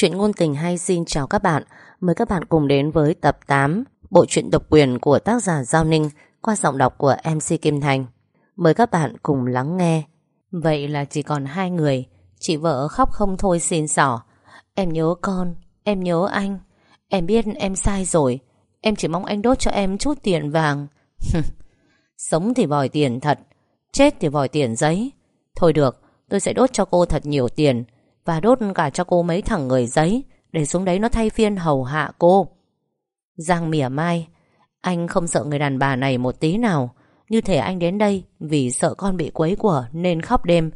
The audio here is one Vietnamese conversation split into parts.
Chuyện ngôn tình hay xin chào các bạn. Mời các bạn cùng đến với tập 8 Bộ truyện độc quyền của tác giả Giao Ninh, Qua giọng đọc của MC Kim Thành. Mời các bạn cùng lắng nghe. Vậy là chỉ còn hai người. Chị vợ khóc không thôi xin xỏ. Em nhớ con, Em nhớ anh. Em biết em sai rồi. Em chỉ mong anh đốt cho em chút tiền vàng. Sống thì vòi tiền thật, Chết thì vòi tiền giấy. Thôi được, Tôi sẽ đốt cho cô thật nhiều tiền. Và đốt cả cho cô mấy thằng người giấy, Để xuống đấy nó thay phiên hầu hạ cô. Giang mỉa mai, Anh không sợ người đàn bà này một tí nào. Như thể anh đến đây Vì sợ con bị quấy của Nên khóc đêm.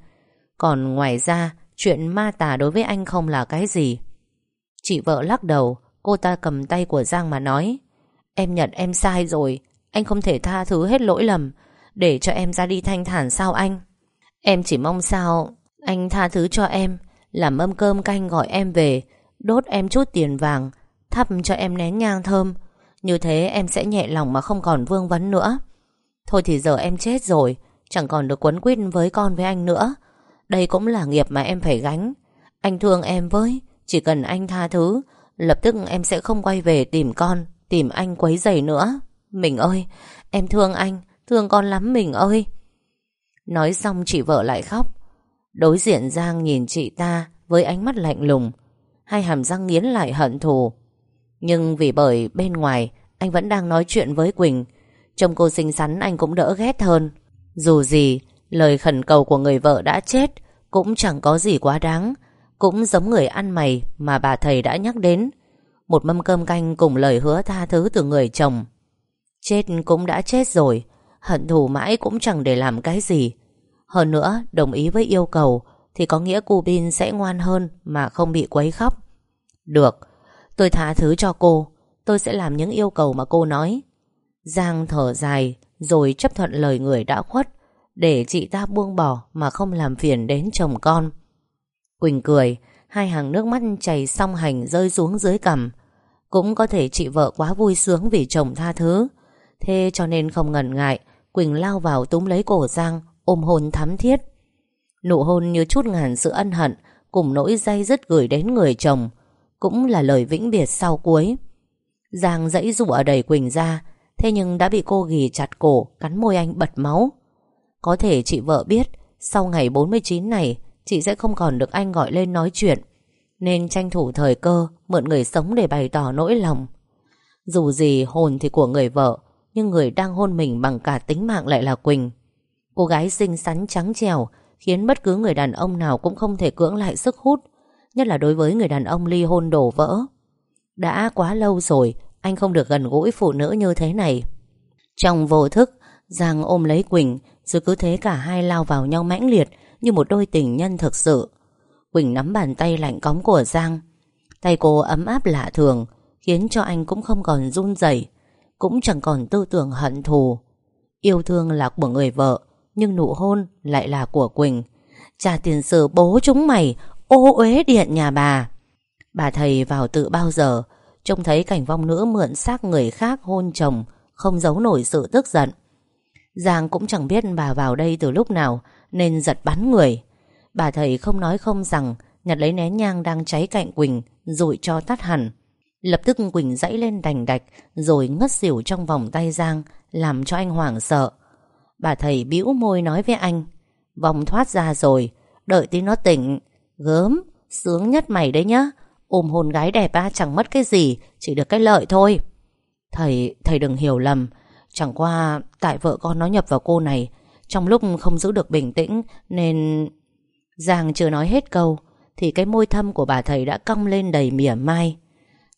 Còn ngoài ra, Chuyện ma tà đối với anh không là cái gì. Chị vợ lắc đầu, Cô ta cầm tay của Giang mà nói, Em nhận em sai rồi. Anh không thể tha thứ hết lỗi lầm. Để cho em ra đi thanh thản sao anh? Em chỉ mong sao Anh tha thứ cho em. Làm mâm cơm canh gọi em về, Đốt em chút tiền vàng, Thắp cho em nén nhang thơm. Như thế em sẽ nhẹ lòng mà không còn vương vấn nữa. Thôi thì giờ em chết rồi, Chẳng còn được quấn quýt với con với anh nữa. Đây cũng là nghiệp mà em phải gánh. Anh thương em với, Chỉ cần anh tha thứ, Lập tức em sẽ không quay về tìm con, Tìm anh quấy giày nữa. Mình ơi, Em thương anh, Thương con lắm mình ơi. Nói xong chị vợ lại khóc. Đối diện Giang nhìn chị ta Với ánh mắt lạnh lùng, Hai hàm răng nghiến lại hận thù. Nhưng vì bởi bên ngoài Anh vẫn đang nói chuyện với Quỳnh, Trông cô xinh xắn anh cũng đỡ ghét hơn. Dù gì, Lời khẩn cầu của người vợ đã chết Cũng chẳng có gì quá đáng, Cũng giống người ăn mày Mà bà thầy đã nhắc đến. Một mâm cơm canh cùng lời hứa tha thứ từ người chồng. Chết cũng đã chết rồi, Hận thù mãi cũng chẳng để làm cái gì. Hơn nữa, đồng ý với yêu cầu, Thì có nghĩa cô Bin sẽ ngoan hơn Mà không bị quấy khóc. Được, Tôi tha thứ cho cô, Tôi sẽ làm những yêu cầu mà cô nói. Giang thở dài, Rồi chấp thuận lời người đã khuất, Để chị ta buông bỏ Mà không làm phiền đến chồng con. Quỳnh cười, Hai hàng nước mắt chảy song hành rơi xuống dưới cằm. Cũng có thể chị vợ quá vui sướng Vì chồng tha thứ. Thế cho nên không ngần ngại, Quỳnh lao vào túm lấy cổ Giang Ôm hôn thắm thiết. Nụ hôn như chút ngàn sự ân hận, Cùng nỗi dây dứt gửi đến người chồng, Cũng là lời vĩnh biệt sau cuối. Giang dãy rụa đầy Quỳnh ra, Thế nhưng đã bị cô ghì chặt cổ, Cắn môi anh bật máu. Có thể chị vợ biết, Sau ngày 49 này, Chị sẽ không còn được anh gọi lên nói chuyện, Nên tranh thủ thời cơ, Mượn người sống để bày tỏ nỗi lòng. Dù gì hồn thì của người vợ, nhưng người đang hôn mình bằng cả tính mạng lại là Quỳnh. Cô gái xinh xắn trắng trẻo Khiến bất cứ người đàn ông nào cũng không thể cưỡng lại sức hút Nhất là đối với người đàn ông ly hôn đổ vỡ. Đã quá lâu rồi Anh không được gần gũi phụ nữ như thế này. Trong vô thức Giang ôm lấy Quỳnh Rồi cứ thế cả hai lao vào nhau mãnh liệt Như một đôi tình nhân thực sự. Quỳnh nắm bàn tay lạnh cóng của Giang. Tay cô ấm áp lạ thường Khiến cho anh cũng không còn run rẩy cũng chẳng còn tư tưởng hận thù. Yêu thương là của người vợ, nhưng nụ hôn lại là của Quỳnh. Trả tiền sử bố chúng mày, ô uế điện nhà bà. Bà thầy vào tự bao giờ, trông thấy cảnh vong nữ mượn xác người khác hôn chồng, không giấu nổi sự tức giận. Giang cũng chẳng biết bà vào đây từ lúc nào, nên giật bắn người. Bà thầy không nói không rằng, nhặt lấy nén nhang đang cháy cạnh Quỳnh, rụi cho tắt hẳn. Lập tức Quỳnh dãy lên đành đạch Rồi ngất xỉu trong vòng tay Giang Làm cho anh hoảng sợ Bà thầy bĩu môi nói với anh. Vòng thoát ra rồi. Đợi tí nó tỉnh. Gớm, sướng nhất mày đấy nhá. Ôm hồn gái đẹp á chẳng mất cái gì Chỉ được cái lợi thôi. Thầy, thầy đừng hiểu lầm. Chẳng qua tại vợ con nó nhập vào cô này Trong lúc không giữ được bình tĩnh Nên Giang chưa nói hết câu Thì cái môi thâm của bà thầy đã cong lên đầy mỉa mai.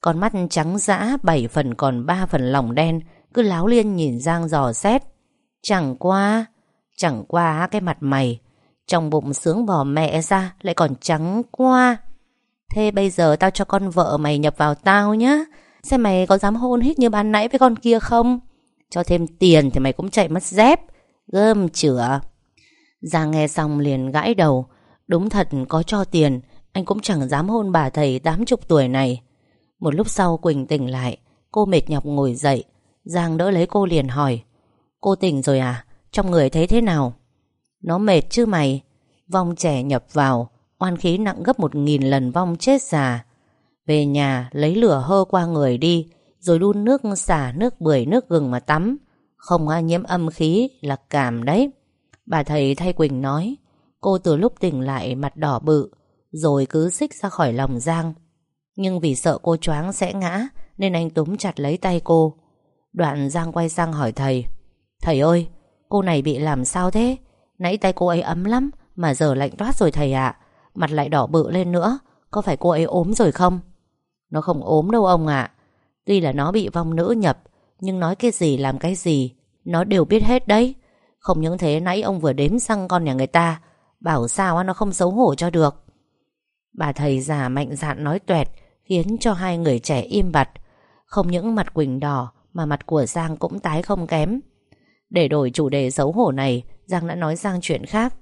Con mắt trắng dã bảy phần còn ba phần lòng đen Cứ láo liên nhìn Giang dò xét. Chẳng qua Chẳng qua cái mặt mày, Trong bụng sướng bò mẹ ra Lại còn trắng qua. Thế bây giờ tao cho con vợ mày nhập vào tao nhá. Xem mày có dám hôn hít như ban nãy với con kia không? Cho thêm tiền thì mày cũng chạy mất dép. Gơm chửa. Giang nghe xong liền gãi đầu. Đúng thật, có cho tiền, Anh cũng chẳng dám hôn bà thầy tám chục tuổi này. Một lúc sau Quỳnh tỉnh lại, Cô mệt nhọc ngồi dậy. Giang đỡ lấy cô liền hỏi Cô tỉnh rồi à? Trong người thấy thế nào? Nó mệt chứ mày? Vong trẻ nhập vào, Oan khí nặng gấp một nghìn lần vong chết già. Về nhà, lấy lửa hơ qua người đi, Rồi đun nước xả nước bưởi nước gừng mà tắm. Không ai nhiễm âm khí là cảm đấy. Bà thầy thay Quỳnh nói, Cô từ lúc tỉnh lại mặt đỏ bự, Rồi cứ xích ra khỏi lòng Giang. Nhưng vì sợ cô choáng sẽ ngã, Nên anh túm chặt lấy tay cô. Đoạn Giang quay sang hỏi thầy Thầy ơi, Cô này bị làm sao thế? Nãy tay cô ấy ấm lắm, Mà giờ lạnh toát rồi thầy ạ. Mặt lại đỏ bự lên nữa, Có phải cô ấy ốm rồi không? Nó không ốm đâu ông ạ. Tuy là nó bị vong nữ nhập, Nhưng nói cái gì làm cái gì, Nó đều biết hết đấy. Không những thế, nãy ông vừa đếm xăng con nhà người ta, Bảo sao nó không xấu hổ cho được. Bà thầy già mạnh dạn nói tuẹt, Khiến cho hai người trẻ im bặt. Không những mặt Quỳnh đỏ, Mà mặt của Giang cũng tái không kém. Để đổi chủ đề xấu hổ này Giang đã nói sang chuyện khác.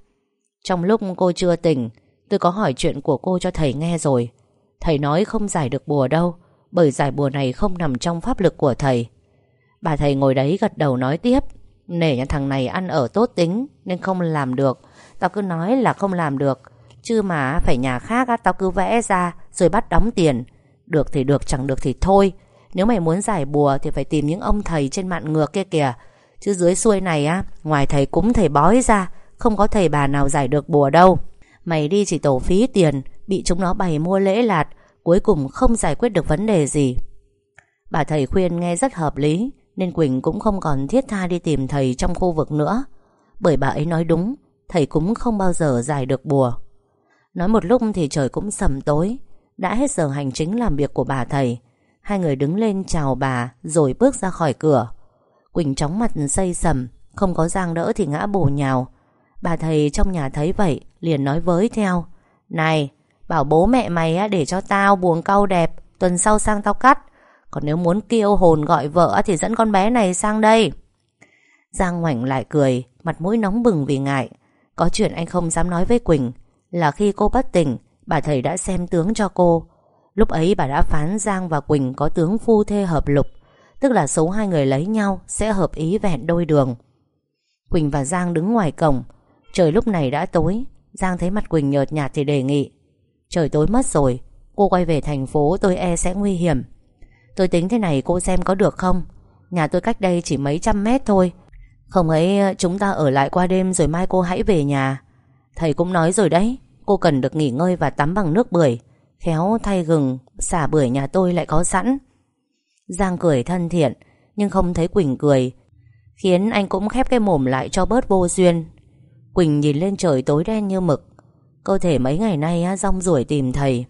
Trong lúc cô chưa tỉnh Tôi có hỏi chuyện của cô cho thầy nghe rồi. Thầy nói không giải được bùa đâu Bởi giải bùa này không nằm trong pháp lực của thầy. Bà thầy ngồi đấy gật đầu nói tiếp Nể nhà thằng này ăn ở tốt tính Nên không làm được. Tao cứ nói là không làm được Chứ mà phải nhà khác á, tao cứ vẽ ra Rồi bắt đóng tiền. Được thì được chẳng được thì thôi. Nếu mày muốn giải bùa thì phải tìm những ông thầy trên mạng ngược kia kìa. Chứ dưới xuôi này á, Ngoài thầy cúng thầy bói ra, Không có thầy bà nào giải được bùa đâu. Mày đi chỉ tổ phí tiền, Bị chúng nó bày mua lễ lạt, Cuối cùng không giải quyết được vấn đề gì. Bà thầy khuyên nghe rất hợp lý, Nên Quỳnh cũng không còn thiết tha đi tìm thầy trong khu vực nữa. Bởi bà ấy nói đúng, Thầy cũng không bao giờ giải được bùa. Nói một lúc thì trời cũng sầm tối, Đã hết giờ hành chính làm việc của bà thầy. Hai người đứng lên chào bà, Rồi bước ra khỏi cửa. Quỳnh chóng mặt xây sầm Không có giang đỡ thì ngã bổ nhào. Bà thầy trong nhà thấy vậy Liền nói với theo. Này bảo bố mẹ mày á, để cho tao buồng cau đẹp Tuần sau sang tao cắt. Còn nếu muốn kêu hồn gọi vợ Thì dẫn con bé này sang đây. Giang ngoảnh lại cười Mặt mũi nóng bừng vì ngại. Có chuyện anh không dám nói với Quỳnh Là khi cô bất tỉnh Bà thầy đã xem tướng cho cô. Lúc ấy bà đã phán Giang và Quỳnh có tướng phu thê hợp lục. Tức là số hai người lấy nhau Sẽ hợp ý vẹn đôi đường. Quỳnh và Giang đứng ngoài cổng. Trời lúc này đã tối. Giang thấy mặt Quỳnh nhợt nhạt thì đề nghị. Trời tối mất rồi. Cô quay về thành phố, tôi e sẽ nguy hiểm. Tôi tính thế này cô xem có được không? Nhà tôi cách đây chỉ mấy trăm mét thôi. Không ấy, chúng ta ở lại qua đêm Rồi mai cô hãy về nhà. Thầy cũng nói rồi đấy. Cô cần được nghỉ ngơi và tắm bằng nước bưởi. Khéo thay gừng, Xả bưởi nhà tôi lại có sẵn. Giang cười thân thiện, Nhưng không thấy Quỳnh cười, Khiến anh cũng khép cái mồm lại cho bớt vô duyên. Quỳnh nhìn lên trời tối đen như mực, Cơ thể mấy ngày nay rong ruổi tìm thầy.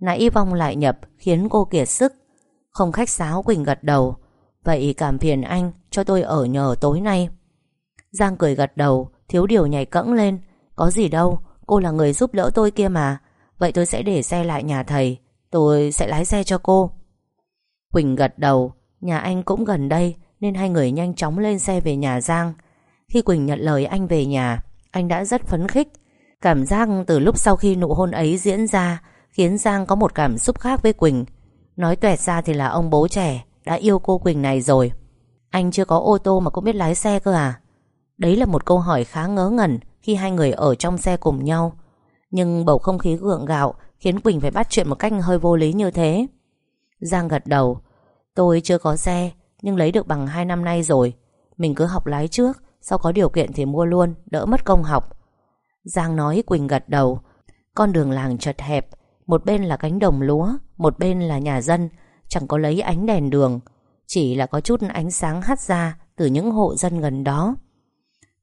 Nãy vong lại nhập, Khiến cô kiệt sức. Không khách sáo, Quỳnh gật đầu. Vậy cảm phiền anh cho tôi ở nhờ tối nay. Giang cười gật đầu, Thiếu điều nhảy cẫng lên. Có gì đâu, Cô là người giúp đỡ tôi kia mà. Vậy tôi sẽ để xe lại nhà thầy. Tôi sẽ lái xe cho cô. Quỳnh gật đầu. Nhà anh cũng gần đây, Nên hai người nhanh chóng lên xe về nhà Giang. Khi Quỳnh nhận lời anh về nhà, Anh đã rất phấn khích. Cảm giác từ lúc sau khi nụ hôn ấy diễn ra, Khiến Giang có một cảm xúc khác với Quỳnh. Nói tuẹt ra thì là ông bố trẻ, Đã yêu cô Quỳnh này rồi. Anh chưa có ô tô mà cũng biết lái xe cơ à? Đấy là một câu hỏi khá ngớ ngẩn Khi hai người ở trong xe cùng nhau. Nhưng bầu không khí gượng gạo Khiến Quỳnh phải bắt chuyện một cách hơi vô lý như thế. Giang gật đầu. Tôi chưa có xe, Nhưng lấy được bằng 2 năm nay rồi. Mình cứ học lái trước, Sau có điều kiện thì mua luôn, Đỡ mất công học. Giang nói Quỳnh gật đầu. Con đường làng chật hẹp, Một bên là cánh đồng lúa, Một bên là nhà dân, Chẳng có lấy ánh đèn đường, Chỉ là có chút ánh sáng hắt ra Từ những hộ dân gần đó.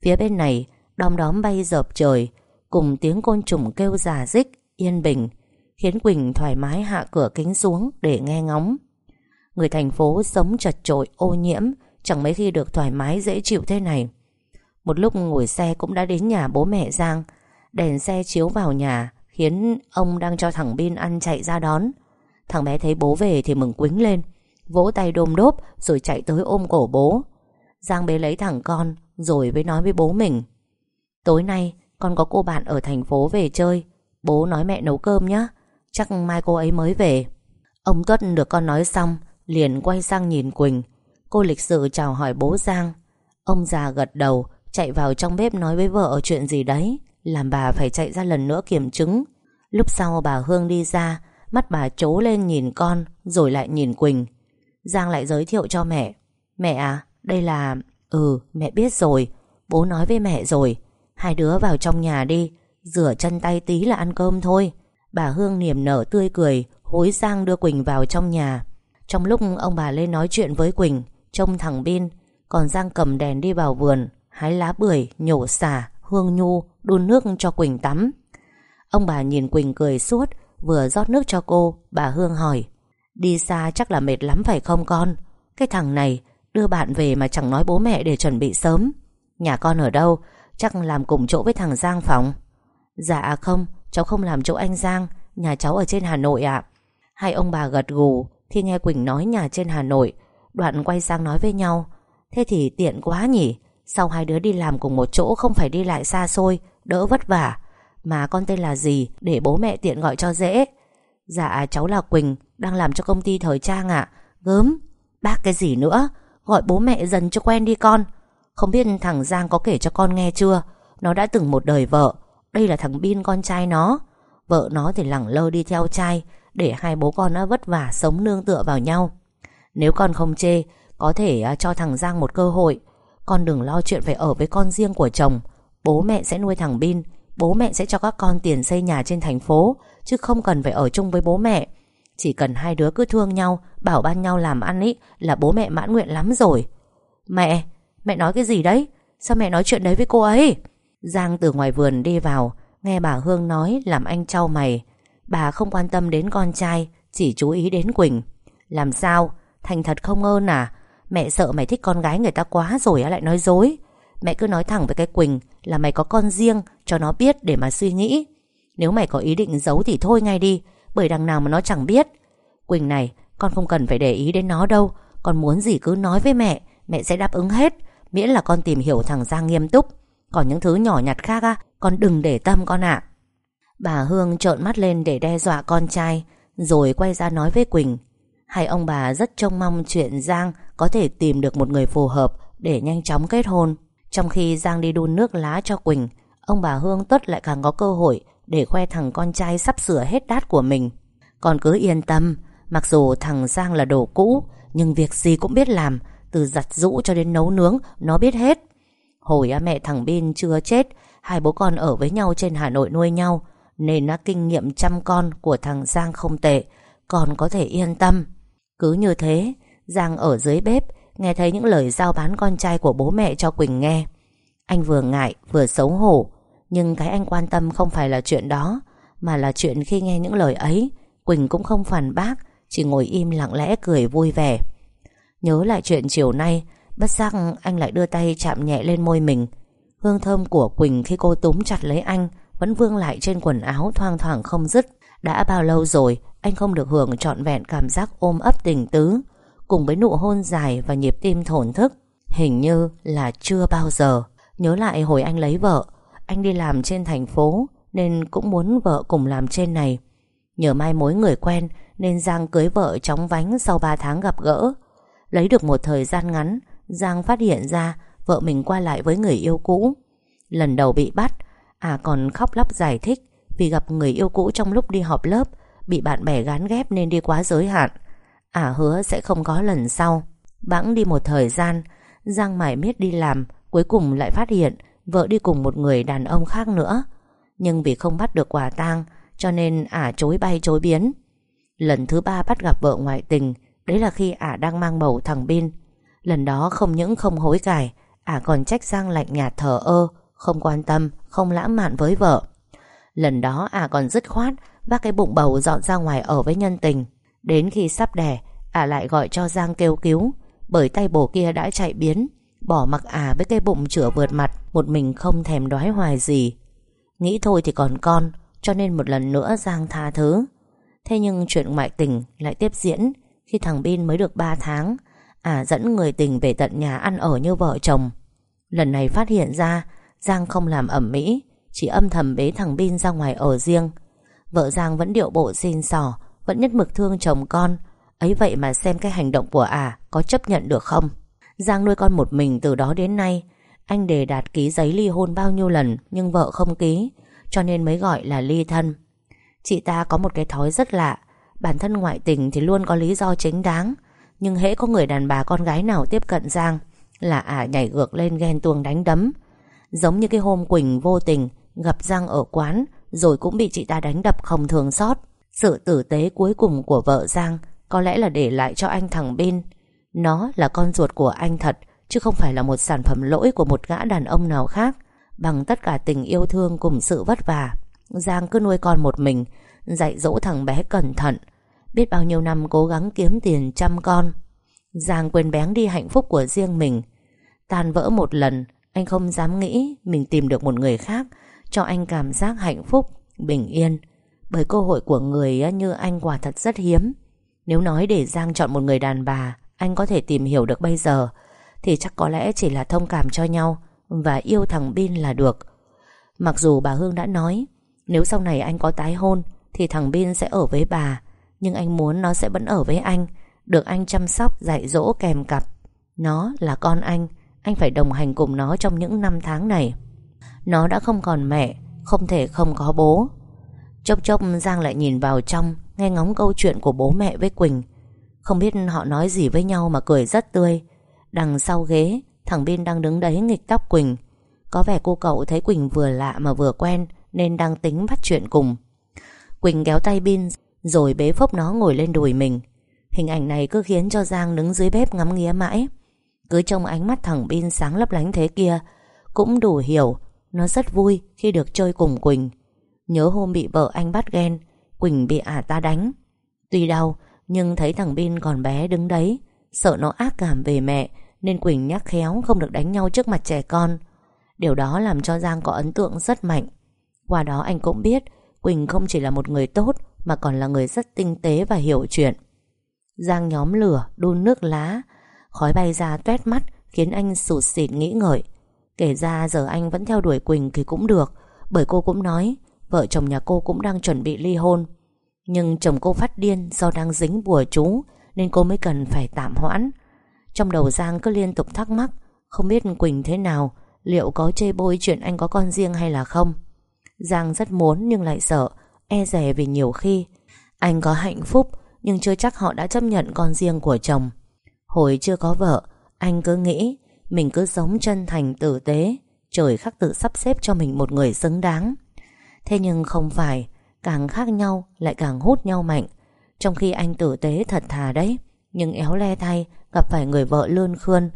Phía bên này, Đom đóm bay dợp trời, Cùng tiếng côn trùng kêu giả dích Yên bình. Khiến Quỳnh thoải mái hạ cửa kính xuống Để nghe ngóng. Người thành phố sống chật chội, ô nhiễm, Chẳng mấy khi được thoải mái, dễ chịu thế này. Một lúc ngồi xe cũng đã đến nhà bố mẹ Giang. Đèn xe chiếu vào nhà, Khiến ông đang cho thằng Bin ăn chạy ra đón. Thằng bé thấy bố về thì mừng quính lên, Vỗ tay đôm đốp Rồi chạy tới ôm cổ bố. Giang bế lấy thằng con Rồi mới nói với bố mình, Tối nay con có cô bạn ở thành phố về chơi, Bố nói mẹ nấu cơm nhé Chắc mai cô ấy mới về. Ông Tuất được con nói xong, Liền quay sang nhìn Quỳnh. Cô lịch sự chào hỏi bố Giang. Ông già gật đầu, Chạy vào trong bếp nói với vợ chuyện gì đấy. Làm bà phải chạy ra lần nữa kiểm chứng. Lúc sau bà Hương đi ra, Mắt bà trố lên nhìn con, Rồi lại nhìn Quỳnh. Giang lại giới thiệu cho mẹ. Mẹ à đây là Ừ mẹ biết rồi. Bố nói với mẹ rồi. Hai đứa vào trong nhà đi, Rửa chân tay tí là ăn cơm thôi. Bà Hương niềm nở tươi cười Hối Giang đưa Quỳnh vào trong nhà. Trong lúc ông bà lên nói chuyện với Quỳnh Trông thằng Bin Còn Giang cầm đèn đi vào vườn Hái lá bưởi, nhổ xả, hương nhu Đun nước cho Quỳnh tắm. Ông bà nhìn Quỳnh cười suốt Vừa rót nước cho cô Bà Hương hỏi Đi xa chắc là mệt lắm phải không con? Cái thằng này đưa bạn về mà chẳng nói bố mẹ để chuẩn bị sớm. Nhà con ở đâu Chắc làm cùng chỗ với thằng Giang phòng. Dạ không Cháu không làm chỗ anh Giang, Nhà cháu ở trên Hà Nội ạ. Hai ông bà gật gù Khi nghe Quỳnh nói nhà trên Hà Nội, Đoạn quay sang nói với nhau. Thế thì tiện quá nhỉ, Sau hai đứa đi làm cùng một chỗ Không phải đi lại xa xôi, Đỡ vất vả. Mà con tên là gì Để bố mẹ tiện gọi cho dễ? Dạ cháu là Quỳnh, Đang làm cho công ty thời trang ạ. Gớm, Bác cái gì nữa, Gọi bố mẹ dần cho quen đi con. Không biết thằng Giang có kể cho con nghe chưa? Nó đã từng một đời vợ đây là thằng Bin con trai nó. Vợ nó thì lẳng lơ đi theo trai Để hai bố con nó vất vả sống nương tựa vào nhau. Nếu con không chê Có thể à, cho thằng Giang một cơ hội. Con đừng lo chuyện phải ở với con riêng của chồng. Bố mẹ sẽ nuôi thằng Bin. Bố mẹ sẽ cho các con tiền xây nhà trên thành phố Chứ không cần phải ở chung với bố mẹ. Chỉ cần hai đứa cứ thương nhau Bảo ban nhau làm ăn ý Là bố mẹ mãn nguyện lắm rồi. Mẹ, mẹ nói cái gì đấy? Sao mẹ nói chuyện đấy với cô ấy? Giang từ ngoài vườn đi vào Nghe bà Hương nói làm anh trao mày. Bà không quan tâm đến con trai Chỉ chú ý đến Quỳnh. Làm sao, thành thật không ơn à? Mẹ sợ mày thích con gái người ta quá rồi lại nói dối. Mẹ cứ nói thẳng với cái Quỳnh Là mày có con riêng Cho nó biết để mà suy nghĩ. Nếu mày có ý định giấu thì thôi ngay đi Bởi đằng nào mà nó chẳng biết. Quỳnh này con không cần phải để ý đến nó đâu. Con muốn gì cứ nói với mẹ Mẹ sẽ đáp ứng hết. Miễn là con tìm hiểu thằng Giang nghiêm túc. Còn những thứ nhỏ nhặt khác á, Con đừng để tâm con ạ. Bà Hương trợn mắt lên để đe dọa con trai, Rồi quay ra nói với Quỳnh. Hai ông bà rất trông mong chuyện Giang Có thể tìm được một người phù hợp Để nhanh chóng kết hôn. Trong khi Giang đi đun nước lá cho Quỳnh, Ông bà Hương tất lại càng có cơ hội Để khoe thằng con trai sắp sửa hết đát của mình. Con cứ yên tâm, Mặc dù thằng Giang là đồ cũ, Nhưng việc gì cũng biết làm, Từ giặt rũ cho đến nấu nướng, Nó biết hết. Hồi mẹ thằng Bin chưa chết, Hai bố con ở với nhau trên Hà Nội nuôi nhau, Nên nó kinh nghiệm chăm con Của thằng Giang không tệ Con có thể yên tâm. Cứ như thế, Giang ở dưới bếp, Nghe thấy những lời giao bán con trai của bố mẹ cho Quỳnh nghe. Anh vừa ngại, vừa xấu hổ, Nhưng cái anh quan tâm không phải là chuyện đó, Mà là chuyện khi nghe những lời ấy, Quỳnh cũng không phản bác, chỉ ngồi im lặng lẽ cười vui vẻ. Nhớ lại chuyện chiều nay Bất giác anh lại đưa tay chạm nhẹ lên môi mình. Hương thơm của Quỳnh khi cô túm chặt lấy anh Vẫn vương lại trên quần áo thoang thoảng không dứt. Đã bao lâu rồi, Anh không được hưởng trọn vẹn cảm giác ôm ấp tình tứ, Cùng với nụ hôn dài và nhịp tim thổn thức. Hình như là chưa bao giờ. Nhớ lại hồi anh lấy vợ, Anh đi làm trên thành phố Nên cũng muốn vợ cùng làm trên này. Nhờ mai mối người quen Nên Giang cưới vợ chóng vánh sau 3 tháng gặp gỡ. Lấy được một thời gian ngắn Giang phát hiện ra Vợ mình qua lại với người yêu cũ. Lần đầu bị bắt À còn khóc lóc giải thích Vì gặp người yêu cũ trong lúc đi họp lớp, Bị bạn bè gán ghép nên đi quá giới hạn. À hứa sẽ không có lần sau. Bẵng đi một thời gian, Giang mải miết đi làm, Cuối cùng lại phát hiện Vợ đi cùng một người đàn ông khác nữa. Nhưng vì không bắt được quả tang, cho nên ả chối bay chối biến. Lần thứ ba bắt gặp vợ ngoại tình, Đấy là khi ả đang mang bầu thằng Bin. Lần đó không những không hối cải, Ả còn trách Giang lạnh nhạt thờ ơ, Không quan tâm, Không lãng mạn với vợ. Lần đó ả còn dứt khoát, Vác cái bụng bầu dọn ra ngoài ở với nhân tình. Đến khi sắp đẻ, Ả lại gọi cho Giang kêu cứu, Bởi tay bồ kia đã chạy biến, Bỏ mặc ả với cái bụng chữa vượt mặt, Một mình không thèm đoái hoài gì. Nghĩ thôi thì còn con, cho nên một lần nữa Giang tha thứ. Thế nhưng chuyện ngoại tình lại tiếp diễn, Khi thằng Bin mới được 3 tháng À dẫn người tình về tận nhà ăn ở như vợ chồng. Lần này phát hiện ra, Giang không làm ẩm mỹ, Chỉ âm thầm bế thằng Bin ra ngoài ở riêng. Vợ Giang vẫn điệu bộ xin sò, Vẫn nhất mực thương chồng con. Ấy vậy mà xem cái hành động của à Có chấp nhận được không? Giang nuôi con một mình từ đó đến nay, Anh đề đạt ký giấy ly hôn bao nhiêu lần Nhưng vợ không ký, cho nên mới gọi là ly thân. Chị ta có một cái thói rất lạ, Bản thân ngoại tình thì luôn có lý do chính đáng. Nhưng hễ có người đàn bà con gái nào tiếp cận Giang Là ả nhảy ngược lên ghen tuông đánh đấm. Giống như cái hôm Quỳnh vô tình Gặp Giang ở quán Rồi cũng bị chị ta đánh đập không thường xót. Sự tử tế cuối cùng của vợ Giang Có lẽ là để lại cho anh thằng Bin. Nó là con ruột của anh thật, Chứ không phải là một sản phẩm lỗi Của một gã đàn ông nào khác. Bằng tất cả tình yêu thương cùng sự vất vả, Giang cứ nuôi con một mình, Dạy dỗ thằng bé cẩn thận Biết bao nhiêu năm cố gắng kiếm tiền chăm con Giang quên bén đi hạnh phúc của riêng mình. Tan vỡ một lần Anh không dám nghĩ Mình tìm được một người khác Cho anh cảm giác hạnh phúc, bình yên. Bởi cơ hội của người như anh quả thật rất hiếm. Nếu nói để Giang chọn một người đàn bà Anh có thể tìm hiểu được bây giờ Thì chắc có lẽ chỉ là thông cảm cho nhau Và yêu thằng Bin là được. Mặc dù bà Hương đã nói Nếu sau này anh có tái hôn Thì thằng Bin sẽ ở với bà. Nhưng anh muốn nó sẽ vẫn ở với anh. Được anh chăm sóc, dạy dỗ kèm cặp. Nó là con anh. Anh phải đồng hành cùng nó trong những năm tháng này. Nó đã không còn mẹ Không thể không có bố. Chốc chốc Giang lại nhìn vào trong Nghe ngóng câu chuyện của bố mẹ với Quỳnh. Không biết họ nói gì với nhau Mà cười rất tươi. Đằng sau ghế Thằng Bin đang đứng đấy nghịch tóc Quỳnh. Có vẻ cô cậu thấy Quỳnh vừa lạ mà vừa quen Nên đang tính bắt chuyện cùng. Quỳnh kéo tay Bin rồi bế phốc nó ngồi lên đùi mình. Hình ảnh này cứ khiến cho Giang đứng dưới bếp ngắm nghía mãi. Cứ trông ánh mắt thằng Bin sáng lấp lánh thế kia, Cũng đủ hiểu Nó rất vui khi được chơi cùng Quỳnh. Nhớ hôm bị vợ anh bắt ghen, Quỳnh bị ả ta đánh. Tuy đau, nhưng thấy thằng Bin còn bé đứng đấy, Sợ nó ác cảm về mẹ, Nên Quỳnh nhắc khéo không được đánh nhau trước mặt trẻ con. Điều đó làm cho Giang có ấn tượng rất mạnh. Qua đó anh cũng biết Quỳnh không chỉ là một người tốt mà còn là người rất tinh tế và hiểu chuyện. Giang nhóm lửa, Đun nước lá. Khói bay ra tuét mắt, Khiến anh sụt sịt nghĩ ngợi. Kể ra giờ anh vẫn theo đuổi Quỳnh thì cũng được, Bởi cô cũng nói Vợ chồng nhà cô cũng đang chuẩn bị ly hôn. Nhưng chồng cô phát điên Do đang dính bùa chú, Nên cô mới cần phải tạm hoãn. Trong đầu Giang cứ liên tục thắc mắc, Không biết Quỳnh thế nào, Liệu có chê bôi chuyện anh có con riêng hay là không? Giang rất muốn nhưng lại sợ E rè vì nhiều khi. Anh có hạnh phúc, Nhưng chưa chắc họ đã chấp nhận con riêng của chồng. Hồi chưa có vợ, Anh cứ nghĩ Mình cứ sống chân thành tử tế, Trời khắc tự sắp xếp cho mình một người xứng đáng. Thế nhưng không phải, Càng khác nhau lại càng hút nhau mạnh. Trong khi anh tử tế thật thà đấy, Nhưng éo le thay Gặp phải người vợ lươn khươn.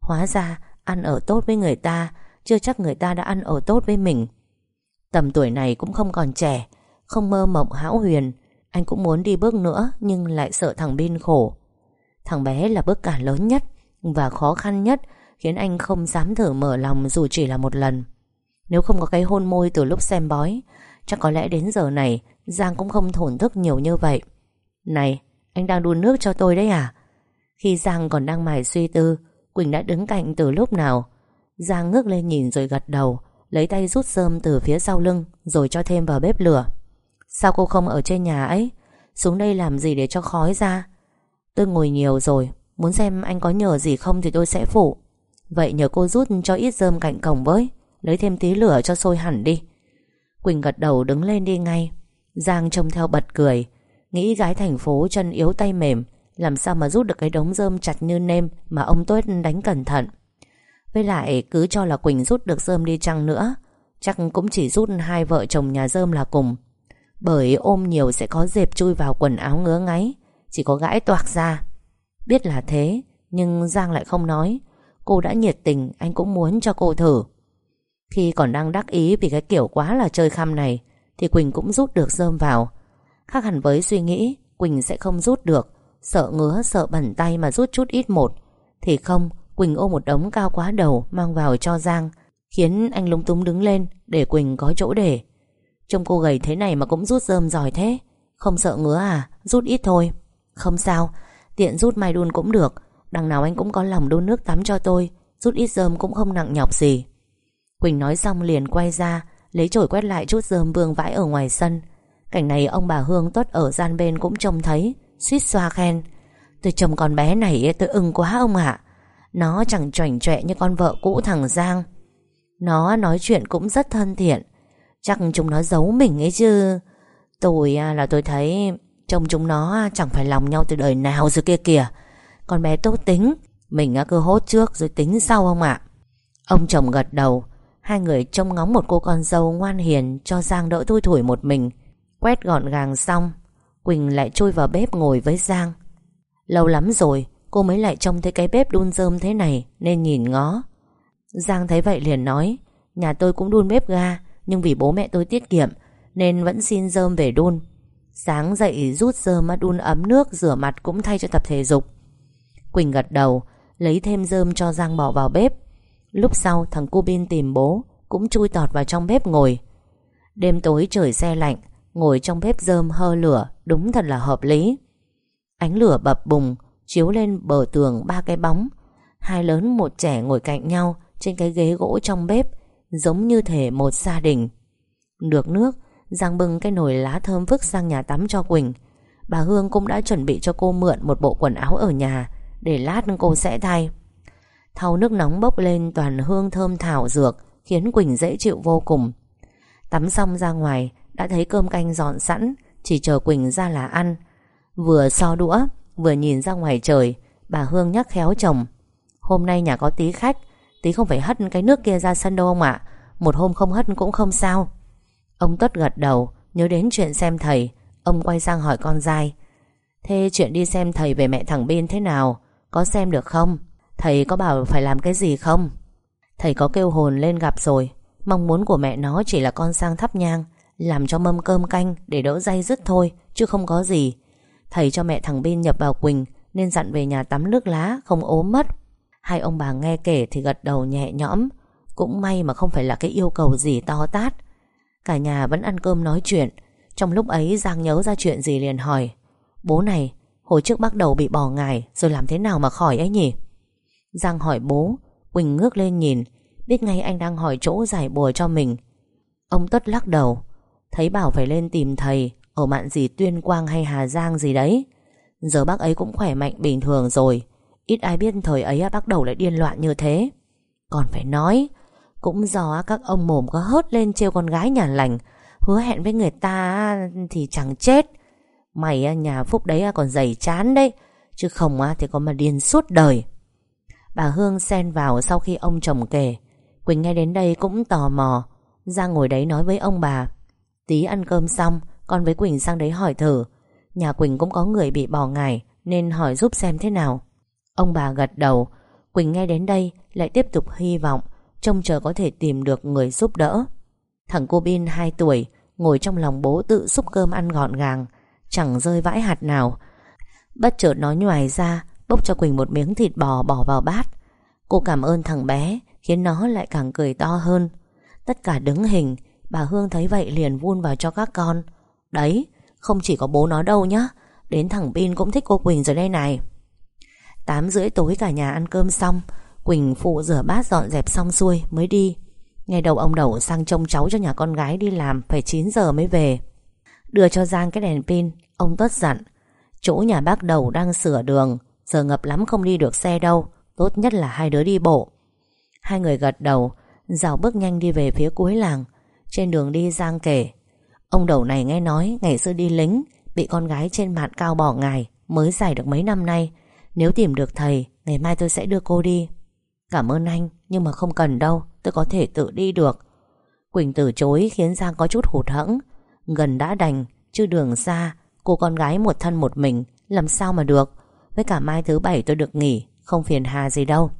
Hóa ra, ăn ở tốt với người ta, Chưa chắc người ta đã ăn ở tốt với mình. Tầm tuổi này cũng không còn trẻ không mơ mộng hão huyền. Anh cũng muốn đi bước nữa, Nhưng lại sợ thằng Bin khổ. Thằng bé là bước cản lớn nhất Và khó khăn nhất, Khiến anh không dám thử mở lòng dù chỉ là một lần. Nếu không có cái hôn môi từ lúc xem bói, Chắc có lẽ đến giờ này, Giang cũng không thổn thức nhiều như vậy. Này, anh đang đun nước cho tôi đấy à? Khi Giang còn đang mải suy tư, Quỳnh đã đứng cạnh từ lúc nào. Giang ngước lên nhìn rồi gật đầu, Lấy tay rút rơm từ phía sau lưng, Rồi cho thêm vào bếp lửa. Sao cô không ở trên nhà ấy? Xuống đây làm gì để cho khói ra? Tôi ngồi nhiều rồi, Muốn xem anh có nhờ gì không thì tôi sẽ phụ. Vậy nhờ cô rút cho ít rơm cạnh cổng với, Lấy thêm tí lửa cho sôi hẳn đi. Quỳnh gật đầu đứng lên đi ngay. Giang trông theo bật cười, Nghĩ gái thành phố chân yếu tay mềm, Làm sao mà rút được cái đống rơm chặt như nêm Mà ông Tuết đánh cẩn thận. Với lại cứ cho là Quỳnh rút được rơm đi chăng nữa, Chắc cũng chỉ rút hai vợ chồng nhà rơm là cùng. Bởi ôm nhiều sẽ có dẹp chui vào quần áo ngứa ngáy. Chỉ có gãi toạc ra. Biết là thế, Nhưng Giang lại không nói. Cô đã nhiệt tình, Anh cũng muốn cho cô thử. Khi còn đang đắc ý vì cái kiểu quá là chơi khăm này, Thì Quỳnh cũng rút được rơm vào. Khác hẳn với suy nghĩ, Quỳnh sẽ không rút được. Sợ ngứa, sợ bẩn tay mà rút chút ít một. Thì không, Quỳnh ôm một đống cao quá đầu Mang vào cho Giang, Khiến anh lúng túng đứng lên Để Quỳnh có chỗ để. Trông cô gầy thế này mà cũng rút rơm giỏi thế. Không sợ ngứa à? Rút ít thôi. Không sao. Tiện rút mai đun cũng được. Đằng nào anh cũng có lòng đun nước tắm cho tôi. Rút ít rơm cũng không nặng nhọc gì. Quỳnh nói xong liền quay ra, Lấy chổi quét lại chút rơm vương vãi ở ngoài sân. Cảnh này ông bà Hương tuất ở gian bên cũng trông thấy, Suýt xoa khen. Tôi chồng con bé này tôi ưng quá ông ạ. Nó chẳng choảnh chọe như con vợ cũ thằng Giang. Nó nói chuyện cũng rất thân thiện. Chắc chúng nó giấu mình ấy chứ. Tôi à, là tôi thấy Trông chúng nó chẳng phải lòng nhau từ đời nào rồi kia kìa. Con bé tốt tính, Mình à, cứ hốt trước rồi tính sau không ạ. Ông chồng gật đầu, Hai người trông ngóng một cô con dâu ngoan hiền Cho Giang đỡ thui thủi một mình. Quét gọn gàng xong, Quỳnh lại chui vào bếp ngồi với Giang. Lâu lắm rồi, Cô mới lại trông thấy cái bếp đun rơm thế này Nên nhìn ngó. Giang thấy vậy liền nói, Nhà tôi cũng đun bếp ga nhưng vì bố mẹ tôi tiết kiệm, Nên vẫn xin dơm về đun. Sáng dậy rút rơm đun ấm nước, Rửa mặt cũng thay cho tập thể dục. Quỳnh gật đầu, Lấy thêm dơm cho Giang bỏ vào bếp. Lúc sau, thằng cu bin tìm bố, Cũng chui tọt vào trong bếp ngồi. Đêm tối trời xe lạnh, Ngồi trong bếp dơm hơ lửa Đúng thật là hợp lý. Ánh lửa bập bùng, Chiếu lên bờ tường ba cái bóng. Hai lớn một trẻ ngồi cạnh nhau Trên cái ghế gỗ trong bếp. Giống như thể một gia đình. Được nước, Giang bưng cái nồi lá thơm vứt sang nhà tắm cho Quỳnh. Bà Hương cũng đã chuẩn bị cho cô mượn Một bộ quần áo ở nhà, Để lát cô sẽ thay. Thau nước nóng bốc lên toàn hương thơm thảo dược, Khiến Quỳnh dễ chịu vô cùng. Tắm xong ra ngoài, Đã thấy cơm canh dọn sẵn, Chỉ chờ Quỳnh ra là ăn. Vừa so đũa, Vừa nhìn ra ngoài trời, Bà Hương nhắc khéo chồng. Hôm nay nhà có tí khách Tí không phải hất cái nước kia ra sân đâu ông ạ. Một hôm không hất cũng không sao. Ông Tất gật đầu, Nhớ đến chuyện xem thầy. Ông quay sang hỏi con dai. Thế chuyện đi xem thầy về mẹ thằng Bin thế nào? Có xem được không? Thầy có bảo phải làm cái gì không? Thầy có kêu hồn lên gặp rồi. Mong muốn của mẹ nó chỉ là con sang thắp nhang, Làm cho mâm cơm canh Để đỡ dây dứt thôi, Chứ không có gì. Thầy cho mẹ thằng Bin nhập vào Quỳnh, Nên dặn về nhà tắm nước lá, Không ốm mất. Hai ông bà nghe kể thì gật đầu nhẹ nhõm. Cũng may mà không phải là cái yêu cầu gì to tát. Cả nhà vẫn ăn cơm nói chuyện. Trong lúc ấy, Giang nhớ ra chuyện gì liền hỏi, Bố này, Hồi trước bắt đầu bị bỏ ngài, Rồi làm thế nào mà khỏi ấy nhỉ? Giang hỏi bố, Quỳnh ngước lên nhìn, Biết ngay anh đang hỏi chỗ giải bùa cho mình. Ông Tất lắc đầu, Thấy bảo phải lên tìm thầy, Ở mạn gì Tuyên Quang hay Hà Giang gì đấy. Giờ bác ấy cũng khỏe mạnh bình thường rồi. Ít ai biết thời ấy bác đầu lại điên loạn như thế. Còn phải nói, Cũng do các ông mồm có hớt lên trêu con gái nhà lành, Hứa hẹn với người ta thì chẳng chết. Mày nhà phúc đấy còn dày chán đấy, Chứ không thì có mà điên suốt đời. Bà Hương xen vào sau khi ông chồng kể. Quỳnh nghe đến đây cũng tò mò. Ra ngồi đấy nói với ông bà, Tí ăn cơm xong, Con với Quỳnh sang đấy hỏi thử. Nhà Quỳnh cũng có người bị bỏ ngải, Nên hỏi giúp xem thế nào. Ông bà gật đầu. Quỳnh nghe đến đây lại tiếp tục hy vọng, Trông chờ có thể tìm được người giúp đỡ. Thằng cô Bin 2 tuổi, Ngồi trong lòng bố tự xúc cơm ăn gọn gàng, Chẳng rơi vãi hạt nào. Bất chợt nó nhoài ra, Bốc cho Quỳnh một miếng thịt bò bỏ vào bát. Cô cảm ơn thằng bé, Khiến nó lại càng cười to hơn. Tất cả đứng hình, Bà Hương thấy vậy liền vun vào cho các con. Đấy, Không chỉ có bố nó đâu nhá, Đến thằng Bin cũng thích cô Quỳnh rồi đây này. 8 rưỡi tối cả nhà ăn cơm xong, Quỳnh phụ rửa bát dọn dẹp xong xuôi mới đi. Ngày đầu ông đầu sang trông cháu cho nhà con gái đi làm Phải 9 giờ mới về. Đưa cho Giang cái đèn pin, Ông Tuất dặn, Chỗ nhà bác đầu đang sửa đường, Giờ ngập lắm không đi được xe đâu, Tốt nhất là hai đứa đi bộ. Hai người gật đầu, Dạo bước nhanh đi về phía cuối làng. Trên đường đi, Giang kể, Ông đầu này nghe nói ngày xưa đi lính, Bị con gái trên mạn cao bỏ ngài, Mới giải được mấy năm nay. Nếu tìm được thầy, Ngày mai tôi sẽ đưa cô đi. Cảm ơn anh, Nhưng mà không cần đâu, Tôi có thể tự đi được. Quỳnh từ chối khiến Giang có chút hụt hẫng. Gần đã đành, Chứ đường xa, Cô con gái một thân một mình, Làm sao mà được? Với cả mai thứ bảy tôi được nghỉ, Không phiền hà gì đâu.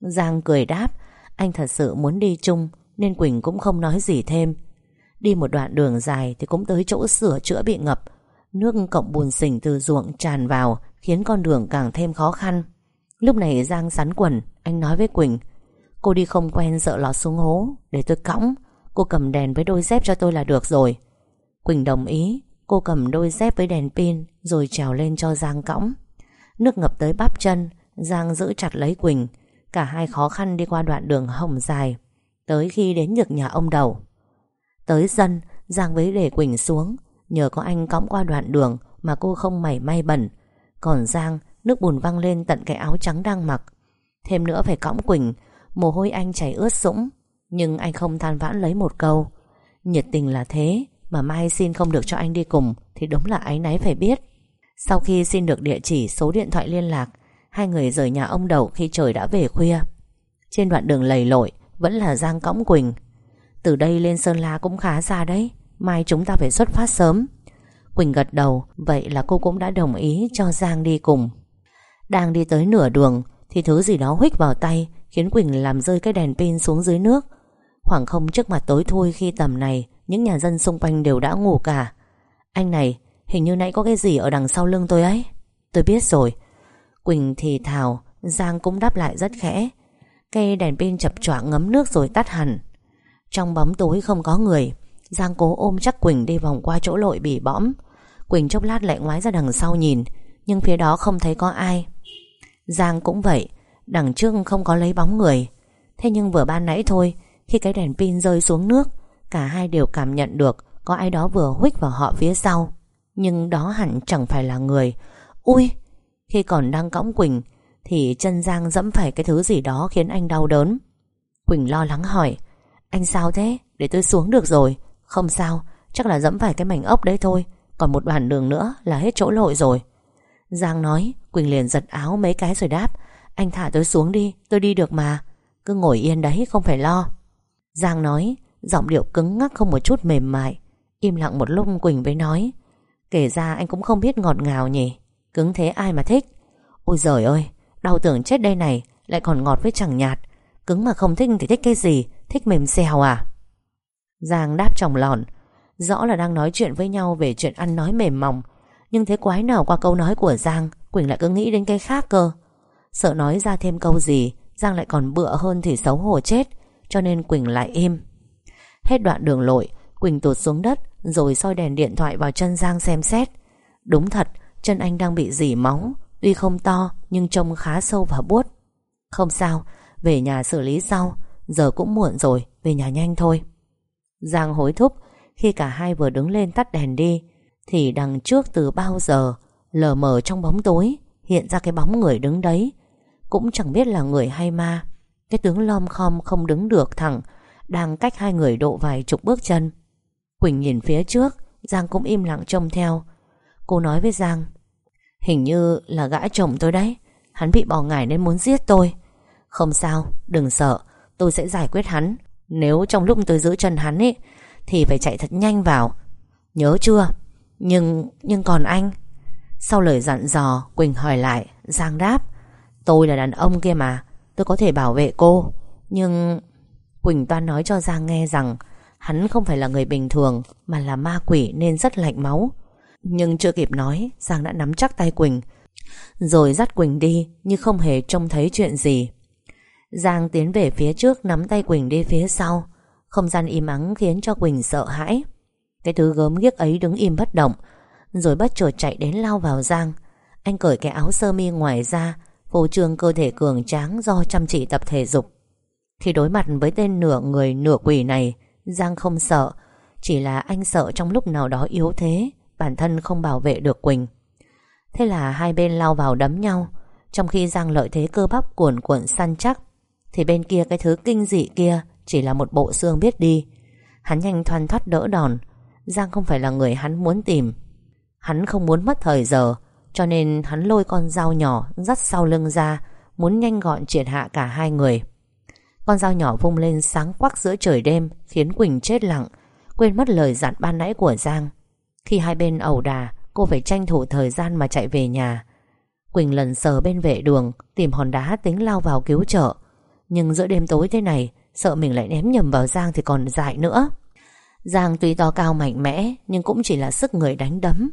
Giang cười đáp, Anh thật sự muốn đi chung, Nên Quỳnh cũng không nói gì thêm. Đi một đoạn đường dài thì cũng tới chỗ sửa chữa bị ngập. Nước cộng bùn sình từ ruộng tràn vào Khiến con đường càng thêm khó khăn. Lúc này Giang sắn quần, Anh nói với Quỳnh, Cô đi không quen sợ lọt xuống hố, Để tôi cõng. Cô cầm đèn với đôi dép cho tôi là được rồi. Quỳnh đồng ý, Cô cầm đôi dép với đèn pin Rồi trèo lên cho Giang cõng. Nước ngập tới bắp chân, Giang giữ chặt lấy Quỳnh. Cả hai khó khăn đi qua đoạn đường hồng dài, Tới khi đến được nhà ông đầu. Tới dân Giang với để Quỳnh xuống. Nhờ có anh cõng qua đoạn đường Mà cô không mảy may bẩn còn Giang, nước bùn văng lên tận cái áo trắng đang mặc. Thêm nữa phải cõng Quỳnh, Mồ hôi anh chảy ướt sũng. Nhưng anh không than vãn lấy một câu. Nhiệt tình là thế, Mà mai xin không được cho anh đi cùng, Thì đúng là ái náy phải biết. Sau khi xin được địa chỉ, số điện thoại liên lạc, Hai người rời nhà ông đầu khi trời đã về khuya. Trên đoạn đường lầy lội, Vẫn là Giang Cõng Quỳnh. Từ đây lên Sơn La cũng khá xa đấy, Mai chúng ta phải xuất phát sớm. Quỳnh gật đầu, Vậy là cô cũng đã đồng ý cho Giang đi cùng. Đang đi tới nửa đường, Thì thứ gì đó huých vào tay, Khiến Quỳnh làm rơi cái đèn pin xuống dưới nước. Khoảng không trước mặt tối thui khi tầm này, Những nhà dân xung quanh đều đã ngủ cả. Anh này, Hình như nãy có cái gì ở đằng sau lưng tôi ấy. Tôi biết rồi. Quỳnh thì thào, Giang cũng đáp lại rất khẽ. Cây đèn pin chập choạng ngấm nước rồi tắt hẳn. Trong bóng tối không có người, Giang cố ôm chắc Quỳnh đi vòng qua chỗ lội bị bõm. Quỳnh chốc lát lại ngoái ra đằng sau nhìn, Nhưng phía đó không thấy có ai. Giang cũng vậy, Đằng trước không có lấy bóng người. Thế nhưng vừa ban nãy thôi, Khi cái đèn pin rơi xuống nước, Cả hai đều cảm nhận được Có ai đó vừa huých vào họ phía sau. Nhưng đó hẳn chẳng phải là người. Ui, Khi còn đang cõng Quỳnh, Thì chân Giang dẫm phải cái thứ gì đó khiến anh đau đớn. Quỳnh lo lắng hỏi, Anh sao thế? Để tôi xuống được rồi. Không sao, Chắc là dẫm phải cái mảnh ốc đấy thôi. Còn một đoạn đường nữa là hết chỗ lội rồi. Giang nói, Quỳnh liền giật áo mấy cái rồi đáp, Anh thả tôi xuống đi, Tôi đi được mà. Cứ ngồi yên đấy, không phải lo. Giang nói, Giọng điệu cứng ngắc không một chút mềm mại. Im lặng một lúc Quỳnh mới nói, Kể ra anh cũng không biết ngọt ngào nhỉ. Cứng thế ai mà thích? Ôi giời ơi, Đau tưởng chết đây này, Lại còn ngọt với chẳng nhạt. Cứng mà không thích thì thích cái gì? Thích mềm xèo à? Giang đáp chồng lòn Rõ là đang nói chuyện với nhau về chuyện ăn nói mềm mỏng. Nhưng thế quái nào qua câu nói của Giang, Quỳnh lại cứ nghĩ đến cái khác cơ. Sợ nói ra thêm câu gì, Giang lại còn bựa hơn thì xấu hổ chết, Cho nên Quỳnh lại im. Hết đoạn đường lội, Quỳnh tụt xuống đất, Rồi soi đèn điện thoại vào chân Giang xem xét. Đúng thật, Chân anh đang bị dỉ máu, Tuy không to, nhưng trông khá sâu và buốt. Không sao, Về nhà xử lý sau, Giờ cũng muộn rồi, Về nhà nhanh thôi. Giang hối thúc khi cả hai vừa đứng lên tắt đèn đi Thì đằng trước từ bao giờ Lờ mờ trong bóng tối Hiện ra cái bóng người đứng đấy. Cũng chẳng biết là người hay ma. Cái tướng lom khom không đứng được thẳng Đang cách hai người độ vài chục bước chân. Quỳnh nhìn phía trước Giang cũng im lặng trông theo. Cô nói với Giang Hình như là gã chồng tôi đấy. Hắn bị bỏ ngải nên muốn giết tôi. Không sao, đừng sợ Tôi sẽ giải quyết hắn. Nếu trong lúc tôi giữ chân hắn ấy thì phải chạy thật nhanh vào. Nhớ chưa? Nhưng, nhưng còn anh. Sau lời dặn dò Quỳnh hỏi lại Giang đáp Tôi là đàn ông kia mà Tôi có thể bảo vệ cô. Nhưng Quỳnh toan nói cho Giang nghe rằng Hắn không phải là người bình thường Mà là ma quỷ nên rất lạnh máu. Nhưng chưa kịp nói Giang đã nắm chắc tay Quỳnh Rồi dắt Quỳnh đi Như không hề trông thấy chuyện gì. Giang tiến về phía trước Nắm tay Quỳnh đi phía sau. Không gian im ắng khiến cho Quỳnh sợ hãi. Cái thứ gớm ghiếc ấy đứng im bất động, Rồi bất chợt chạy đến lao vào Giang. Anh cởi cái áo sơ mi ngoài ra, Phô trương cơ thể cường tráng Do chăm chỉ tập thể dục. Khi đối mặt với tên nửa người nửa quỷ này, Giang không sợ. Chỉ là anh sợ trong lúc nào đó yếu thế, Bản thân không bảo vệ được Quỳnh. Thế là hai bên lao vào đấm nhau. Trong khi Giang lợi thế cơ bắp cuồn cuộn săn chắc, Thì bên kia cái thứ kinh dị kia chỉ là một bộ xương biết đi. Hắn nhanh thoăn thoắt đỡ đòn. Giang không phải là người hắn muốn tìm. Hắn không muốn mất thời giờ, Cho nên hắn lôi con dao nhỏ Dắt sau lưng ra, Muốn nhanh gọn triệt hạ cả hai người. Con dao nhỏ vung lên sáng quắc giữa trời đêm, Khiến Quỳnh chết lặng, Quên mất lời dặn ban nãy của Giang. Khi hai bên ẩu đà, Cô phải tranh thủ thời gian mà chạy về nhà. Quỳnh lần sờ bên vệ đường, Tìm hòn đá tính lao vào cứu trợ. Nhưng giữa đêm tối thế này Sợ mình lại ném nhầm vào Giang thì còn dại nữa. Giang tuy to cao mạnh mẽ Nhưng cũng chỉ là sức người đánh đấm.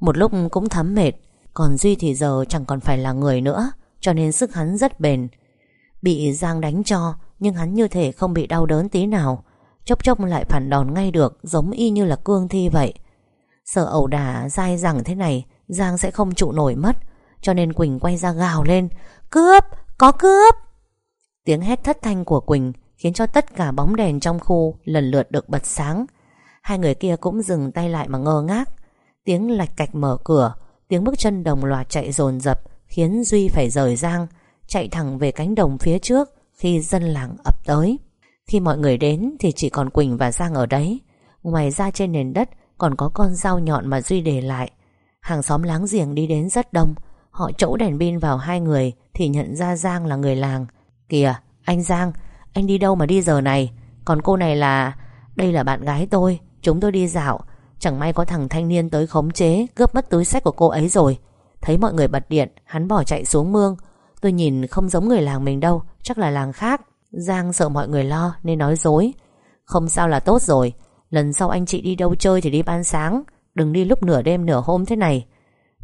Một lúc cũng thấm mệt Còn Duy thì giờ chẳng còn phải là người nữa Cho nên sức hắn rất bền. Bị Giang đánh cho Nhưng hắn như thể không bị đau đớn tí nào. Chốc chốc lại phản đòn ngay được Giống y như là cương thi vậy. Sợ ẩu đả dai dẳng thế này Giang sẽ không trụ nổi mất Cho nên Quỳnh quay ra gào lên Cướp, có cướp! Tiếng hét thất thanh của Quỳnh Khiến cho tất cả bóng đèn trong khu Lần lượt được bật sáng. Hai người kia cũng dừng tay lại mà ngơ ngác. Tiếng lạch cạch mở cửa, Tiếng bước chân đồng loạt chạy dồn dập, Khiến Duy phải rời Giang, chạy thẳng về cánh đồng phía trước khi dân làng ập tới. Khi mọi người đến thì chỉ còn Quỳnh và Giang ở đấy. Ngoài ra trên nền đất Còn có con dao nhọn mà Duy để lại. Hàng xóm láng giềng đi đến rất đông. Họ chỗ đèn pin vào hai người Thì nhận ra Giang là người làng. Kìa, anh Giang anh đi đâu mà đi giờ này? Còn cô này là, Đây là bạn gái tôi, Chúng tôi đi dạo. Chẳng may có thằng thanh niên tới khống chế, Cướp mất túi sách của cô ấy rồi. Thấy mọi người bật điện, Hắn bỏ chạy xuống mương. Tôi nhìn không giống người làng mình đâu, Chắc là làng khác. Giang sợ mọi người lo, nên nói dối. Không sao là tốt rồi. Lần sau anh chị đi đâu chơi thì đi ban sáng. Đừng đi lúc nửa đêm nửa hôm thế này.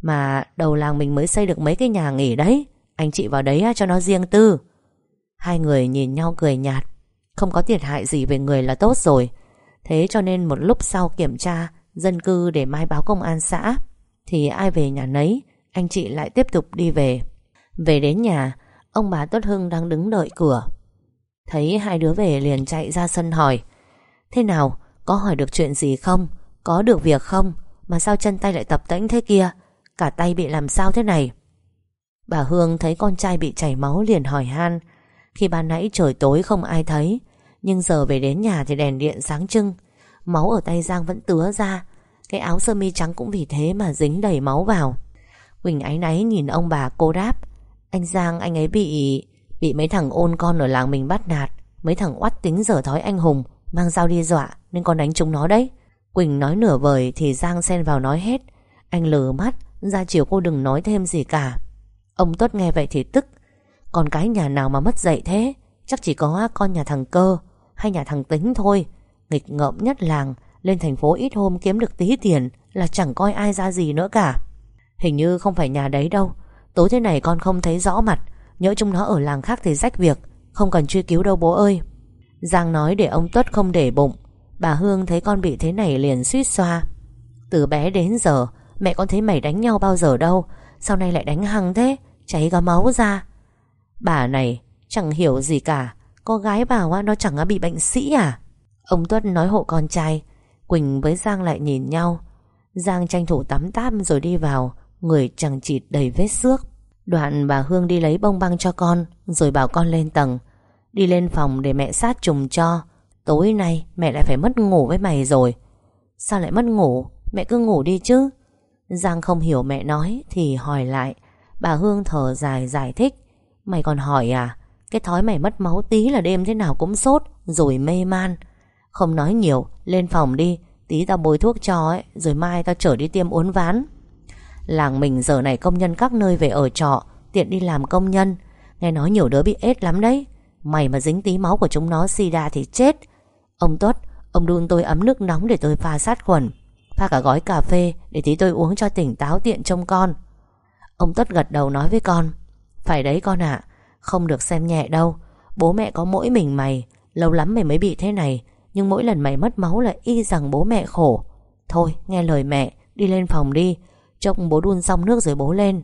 Mà đầu làng mình mới xây được mấy cái nhà nghỉ đấy. Anh chị vào đấy cho nó riêng tư. Hai người nhìn nhau cười nhạt. Không có thiệt hại gì về người là tốt rồi. Thế cho nên một lúc sau kiểm tra, Dân cư để mai báo công an xã, Thì ai về nhà nấy, Anh chị lại tiếp tục đi về. Về đến nhà, Ông bà Tốt Hưng đang đứng đợi cửa. Thấy hai đứa về liền chạy ra sân hỏi, Thế nào, Có hỏi được chuyện gì không? Có được việc không? Mà sao chân tay lại tập tễnh thế kia? Cả tay bị làm sao thế này? Bà Hương thấy con trai bị chảy máu liền hỏi han khi ban nãy trời tối không ai thấy, Nhưng giờ về đến nhà thì đèn điện sáng trưng, Máu ở tay Giang vẫn tứa ra. Cái áo sơ mi trắng cũng vì thế mà dính đầy máu vào. Quỳnh áy náy nhìn ông bà cô đáp, Anh Giang, anh ấy bị Bị mấy thằng ôn con ở làng mình bắt nạt. Mấy thằng oắt tính dở thói anh hùng, Mang dao đi dọa, nên con đánh chúng nó đấy. Quỳnh nói nửa vời thì Giang xen vào nói hết. Anh lờ mắt, Ra chiều cô đừng nói thêm gì cả. Ông Tuất nghe vậy thì tức còn cái nhà nào mà mất dạy thế? Chắc chỉ có con nhà thằng cơ Hay nhà thằng tính thôi. Nghịch ngợm nhất làng, Lên thành phố ít hôm kiếm được tí tiền Là chẳng coi ai ra gì nữa cả. Hình như không phải nhà đấy đâu. Tối thế này con không thấy rõ mặt. Nhớ chúng nó ở làng khác thì rách việc, Không cần truy cứu đâu bố ơi. Giang nói để ông Tuất không để bụng. Bà Hương thấy con bị thế này liền suýt xoa. Từ bé đến giờ, Mẹ con thấy mày đánh nhau bao giờ đâu. Sau này lại đánh hăng thế, Cháy cả máu ra. Bà này chẳng hiểu gì cả. Có gái bảo nó chẳng bị bệnh sĩ à? Ông Tuất nói hộ con trai. Quỳnh với Giang lại nhìn nhau. Giang tranh thủ tắm táp rồi đi vào. Người chẳng chịt đầy vết xước. Đoạn bà Hương đi lấy bông băng cho con, Rồi bảo con lên tầng. Đi lên phòng để mẹ sát trùng cho. Tối nay mẹ lại phải mất ngủ với mày rồi. Sao lại mất ngủ? Mẹ cứ ngủ đi chứ. Giang không hiểu mẹ nói Thì hỏi lại. Bà Hương thở dài giải thích. Mày còn hỏi à? Cái thói mày mất máu tí là đêm thế nào cũng sốt, Rồi mê man. Không nói nhiều, Lên phòng đi. Tí tao bôi thuốc cho ấy, Rồi mai tao chở đi tiêm uốn ván. Làng mình giờ này công nhân các nơi về ở trọ, Tiện đi làm công nhân. Nghe nói nhiều đứa bị ết lắm đấy. Mày mà dính tí máu của chúng nó sida thì chết. Ông Tuất, Ông đun tôi ấm nước nóng để tôi pha sát khuẩn. Pha cả gói cà phê Để tí tôi uống cho tỉnh táo tiện trông con. Ông Tuất gật đầu nói với con. Phải đấy con ạ, Không được xem nhẹ đâu. Bố mẹ có mỗi mình mày, Lâu lắm mày mới bị thế này, Nhưng mỗi lần mày mất máu là y rằng bố mẹ khổ. Thôi, nghe lời mẹ, Đi lên phòng đi trông bố đun xong nước rồi bố lên.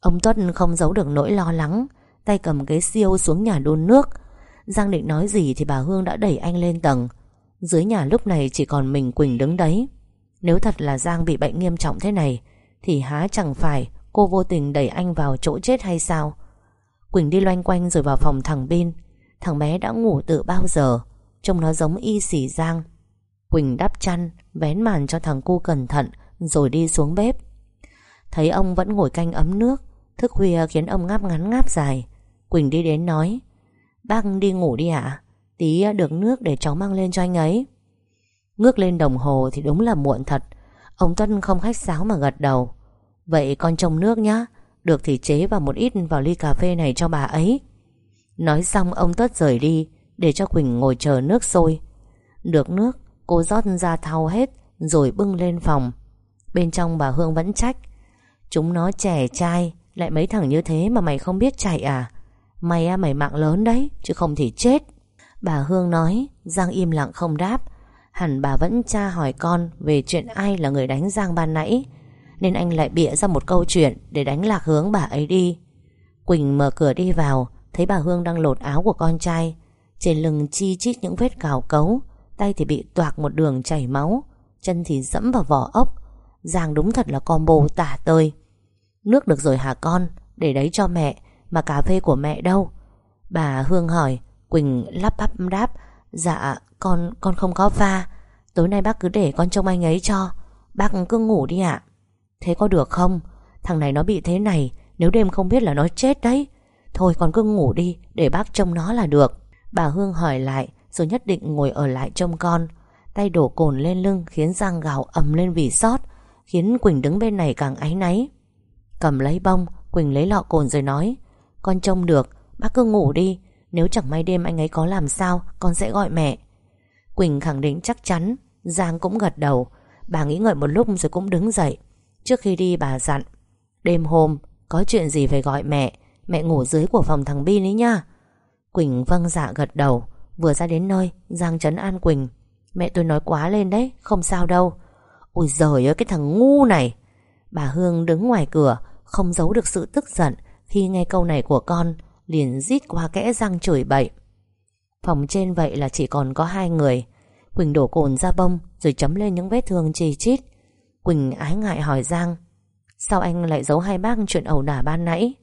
Ông Tuất không giấu được nỗi lo lắng, Tay cầm cái siêu xuống nhà đun nước. Giang định nói gì thì bà Hương đã đẩy anh lên tầng. Dưới nhà lúc này chỉ còn mình Quỳnh đứng đấy. Nếu thật là Giang bị bệnh nghiêm trọng thế này, Thì há chẳng phải Cô vô tình đẩy anh vào chỗ chết hay sao? Quỳnh đi loanh quanh rồi vào phòng thằng Bin. Thằng bé đã ngủ từ bao giờ? Trông nó giống y xỉ Giang. Quỳnh đắp chăn, Vén màn cho thằng cu cẩn thận, Rồi đi xuống bếp. Thấy ông vẫn ngồi canh ấm nước, Thức khuya khiến ông ngáp ngắn ngáp dài. Quỳnh đi đến nói, Bác đi ngủ đi ạ. Tí được nước để cháu mang lên cho anh ấy. Ngước lên đồng hồ thì đúng là muộn thật. Ông Tuân không khách sáo mà gật đầu. Vậy con trông nước nhá. Được thì chế vào một ít vào ly cà phê này cho bà ấy. Nói xong, ông Tuất rời đi, Để cho Quỳnh ngồi chờ nước sôi. Được nước, Cô rót ra thau hết, Rồi bưng lên phòng. Bên trong bà Hương vẫn trách. Chúng nó trẻ trai Lại mấy thằng như thế mà mày không biết chạy à? Mày à mày mạng lớn đấy, Chứ không thì chết. Bà Hương nói, Giang im lặng không đáp. Hẳn bà vẫn tra hỏi con Về chuyện ai là người đánh Giang ban nãy. Nên anh lại bịa ra một câu chuyện Để đánh lạc hướng bà ấy đi. Quỳnh mở cửa đi vào, Thấy bà Hương đang lột áo của con trai. Trên lưng chi chít những vết cào cấu, Tay thì bị toạc một đường chảy máu, Chân thì dẫm vào vỏ ốc. Giang đúng thật là combo tả tơi. Nước được rồi hả con? Để đấy cho mẹ, Mà cà phê của mẹ đâu? Bà Hương hỏi, Quỳnh lắp bắp đáp Dạ con con không có pha. Tối nay bác cứ để con trông anh ấy cho. Bác cứ ngủ đi ạ. Thế có được không? Thằng này nó bị thế này, Nếu đêm không biết là nó chết đấy. Thôi con cứ ngủ đi, Để bác trông nó là được. Bà Hương hỏi lại, Rồi nhất định ngồi ở lại trông con. Tay đổ cồn lên lưng, Khiến Giang gào ầm lên vì sót, Khiến Quỳnh đứng bên này càng áy náy. Cầm lấy bông, Quỳnh lấy lọ cồn rồi nói, Con trông được, Bác cứ ngủ đi. Nếu chẳng may đêm anh ấy có làm sao, Con sẽ gọi mẹ. Quỳnh khẳng định chắc chắn, Giang cũng gật đầu. Bà nghĩ ngợi một lúc rồi cũng đứng dậy. Trước khi đi bà dặn, Đêm hôm, có chuyện gì phải gọi mẹ Mẹ ngủ dưới của phòng thằng Bin ấy nha. Quỳnh vâng dạ gật đầu, Vừa ra đến nơi, Giang trấn an Quỳnh. Mẹ tôi nói quá lên đấy, Không sao đâu. Ôi giời ơi, cái thằng ngu này. Bà Hương đứng ngoài cửa, Không giấu được sự tức giận Khi nghe câu này của con, Liền rít qua kẽ răng chửi bậy. Phòng trên vậy là chỉ còn có hai người. Quỳnh đổ cồn ra bông, Rồi chấm lên những vết thương chi chít. Quỳnh ái ngại hỏi Giang, Sao anh lại giấu hai bác chuyện ẩu đả ban nãy?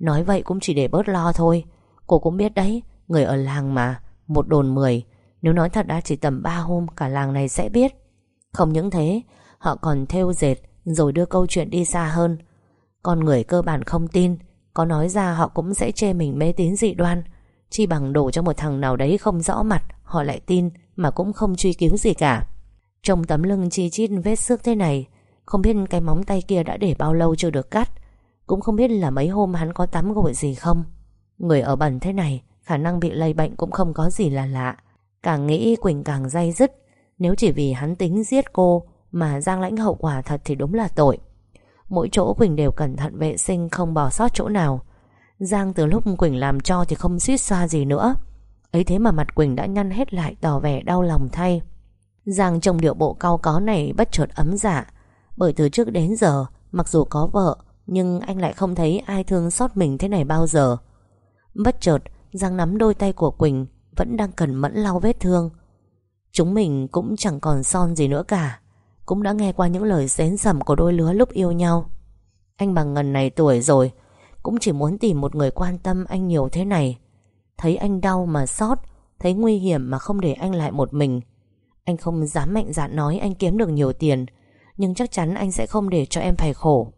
Nói vậy cũng chỉ để bớt lo thôi. Cô cũng biết đấy, Người ở làng mà, Một đồn mười. Nếu nói thật đã chỉ tầm ba hôm, Cả làng này sẽ biết. Không những thế, Họ còn theo dệt, Rồi đưa câu chuyện đi xa hơn. Con người cơ bản không tin, Có nói ra họ cũng sẽ chê mình mê tín dị đoan. Chi bằng đổ cho một thằng nào đấy không rõ mặt, Họ lại tin Mà cũng không truy cứu gì cả. Trong tấm lưng chi chít vết xước thế này, Không biết cái móng tay kia đã để bao lâu chưa được cắt. Cũng không biết là mấy hôm hắn có tắm gội gì không. Người ở bẩn thế này, Khả năng bị lây bệnh cũng không có gì là lạ. Càng nghĩ Quỳnh càng dây dứt. Nếu chỉ vì hắn tính giết cô, Mà Giang lãnh hậu quả thật thì đúng là tội. Mỗi chỗ Quỳnh đều cẩn thận vệ sinh, Không bỏ sót chỗ nào. Giang từ lúc Quỳnh làm cho thì không suýt xoa gì nữa. Ấy thế mà mặt Quỳnh đã nhăn hết lại, Tỏ vẻ đau lòng thay. Giang trong điệu bộ cao có này bất chợt ấm dạ. Bởi từ trước đến giờ, Mặc dù có vợ, Nhưng anh lại không thấy ai thương xót mình thế này bao giờ. Bất chợt, Giang nắm đôi tay của Quỳnh, Vẫn đang cần mẫn lau vết thương. Chúng mình cũng chẳng còn son gì nữa cả, Cũng đã nghe qua những lời xến sầm Của đôi lứa lúc yêu nhau. Anh bằng ngần này tuổi rồi, Cũng chỉ muốn tìm một người quan tâm anh nhiều thế này. Thấy anh đau mà sót Thấy nguy hiểm mà không để anh lại một mình anh không dám mạnh dạn nói Anh kiếm được nhiều tiền, Nhưng chắc chắn anh sẽ không để cho em phải khổ.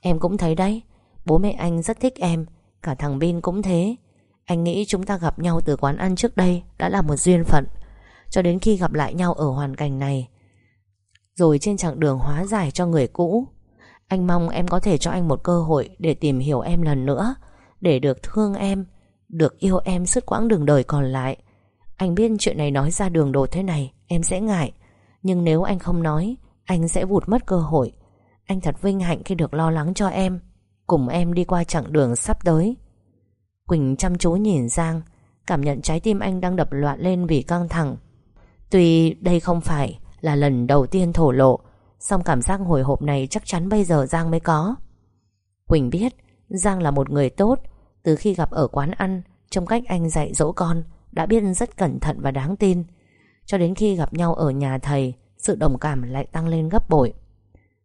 Em cũng thấy đấy, Bố mẹ anh rất thích em, Cả thằng Bin cũng thế. Anh nghĩ chúng ta gặp nhau từ quán ăn trước đây Đã là một duyên phận, Cho đến khi gặp lại nhau ở hoàn cảnh này. Rồi trên chặng đường hóa giải cho người cũ, Anh mong em có thể cho anh một cơ hội Để tìm hiểu em lần nữa, Để được thương em, Được yêu em suốt quãng đường đời còn lại. Anh biết chuyện này nói ra đường đột thế này, Em sẽ ngại. Nhưng nếu anh không nói, Anh sẽ vụt mất cơ hội. Anh thật vinh hạnh khi được lo lắng cho em. Cùng em đi qua chặng đường sắp tới. Quỳnh chăm chú nhìn Giang, Cảm nhận trái tim anh đang đập loạn lên vì căng thẳng. Tuy đây không phải là lần đầu tiên thổ lộ, song cảm giác hồi hộp này chắc chắn bây giờ Giang mới có. Quỳnh biết Giang là một người tốt. Từ khi gặp ở quán ăn, Trong cách anh dạy dỗ con đã biết rất cẩn thận và đáng tin. Cho đến khi gặp nhau ở nhà thầy, Sự đồng cảm lại tăng lên gấp bội.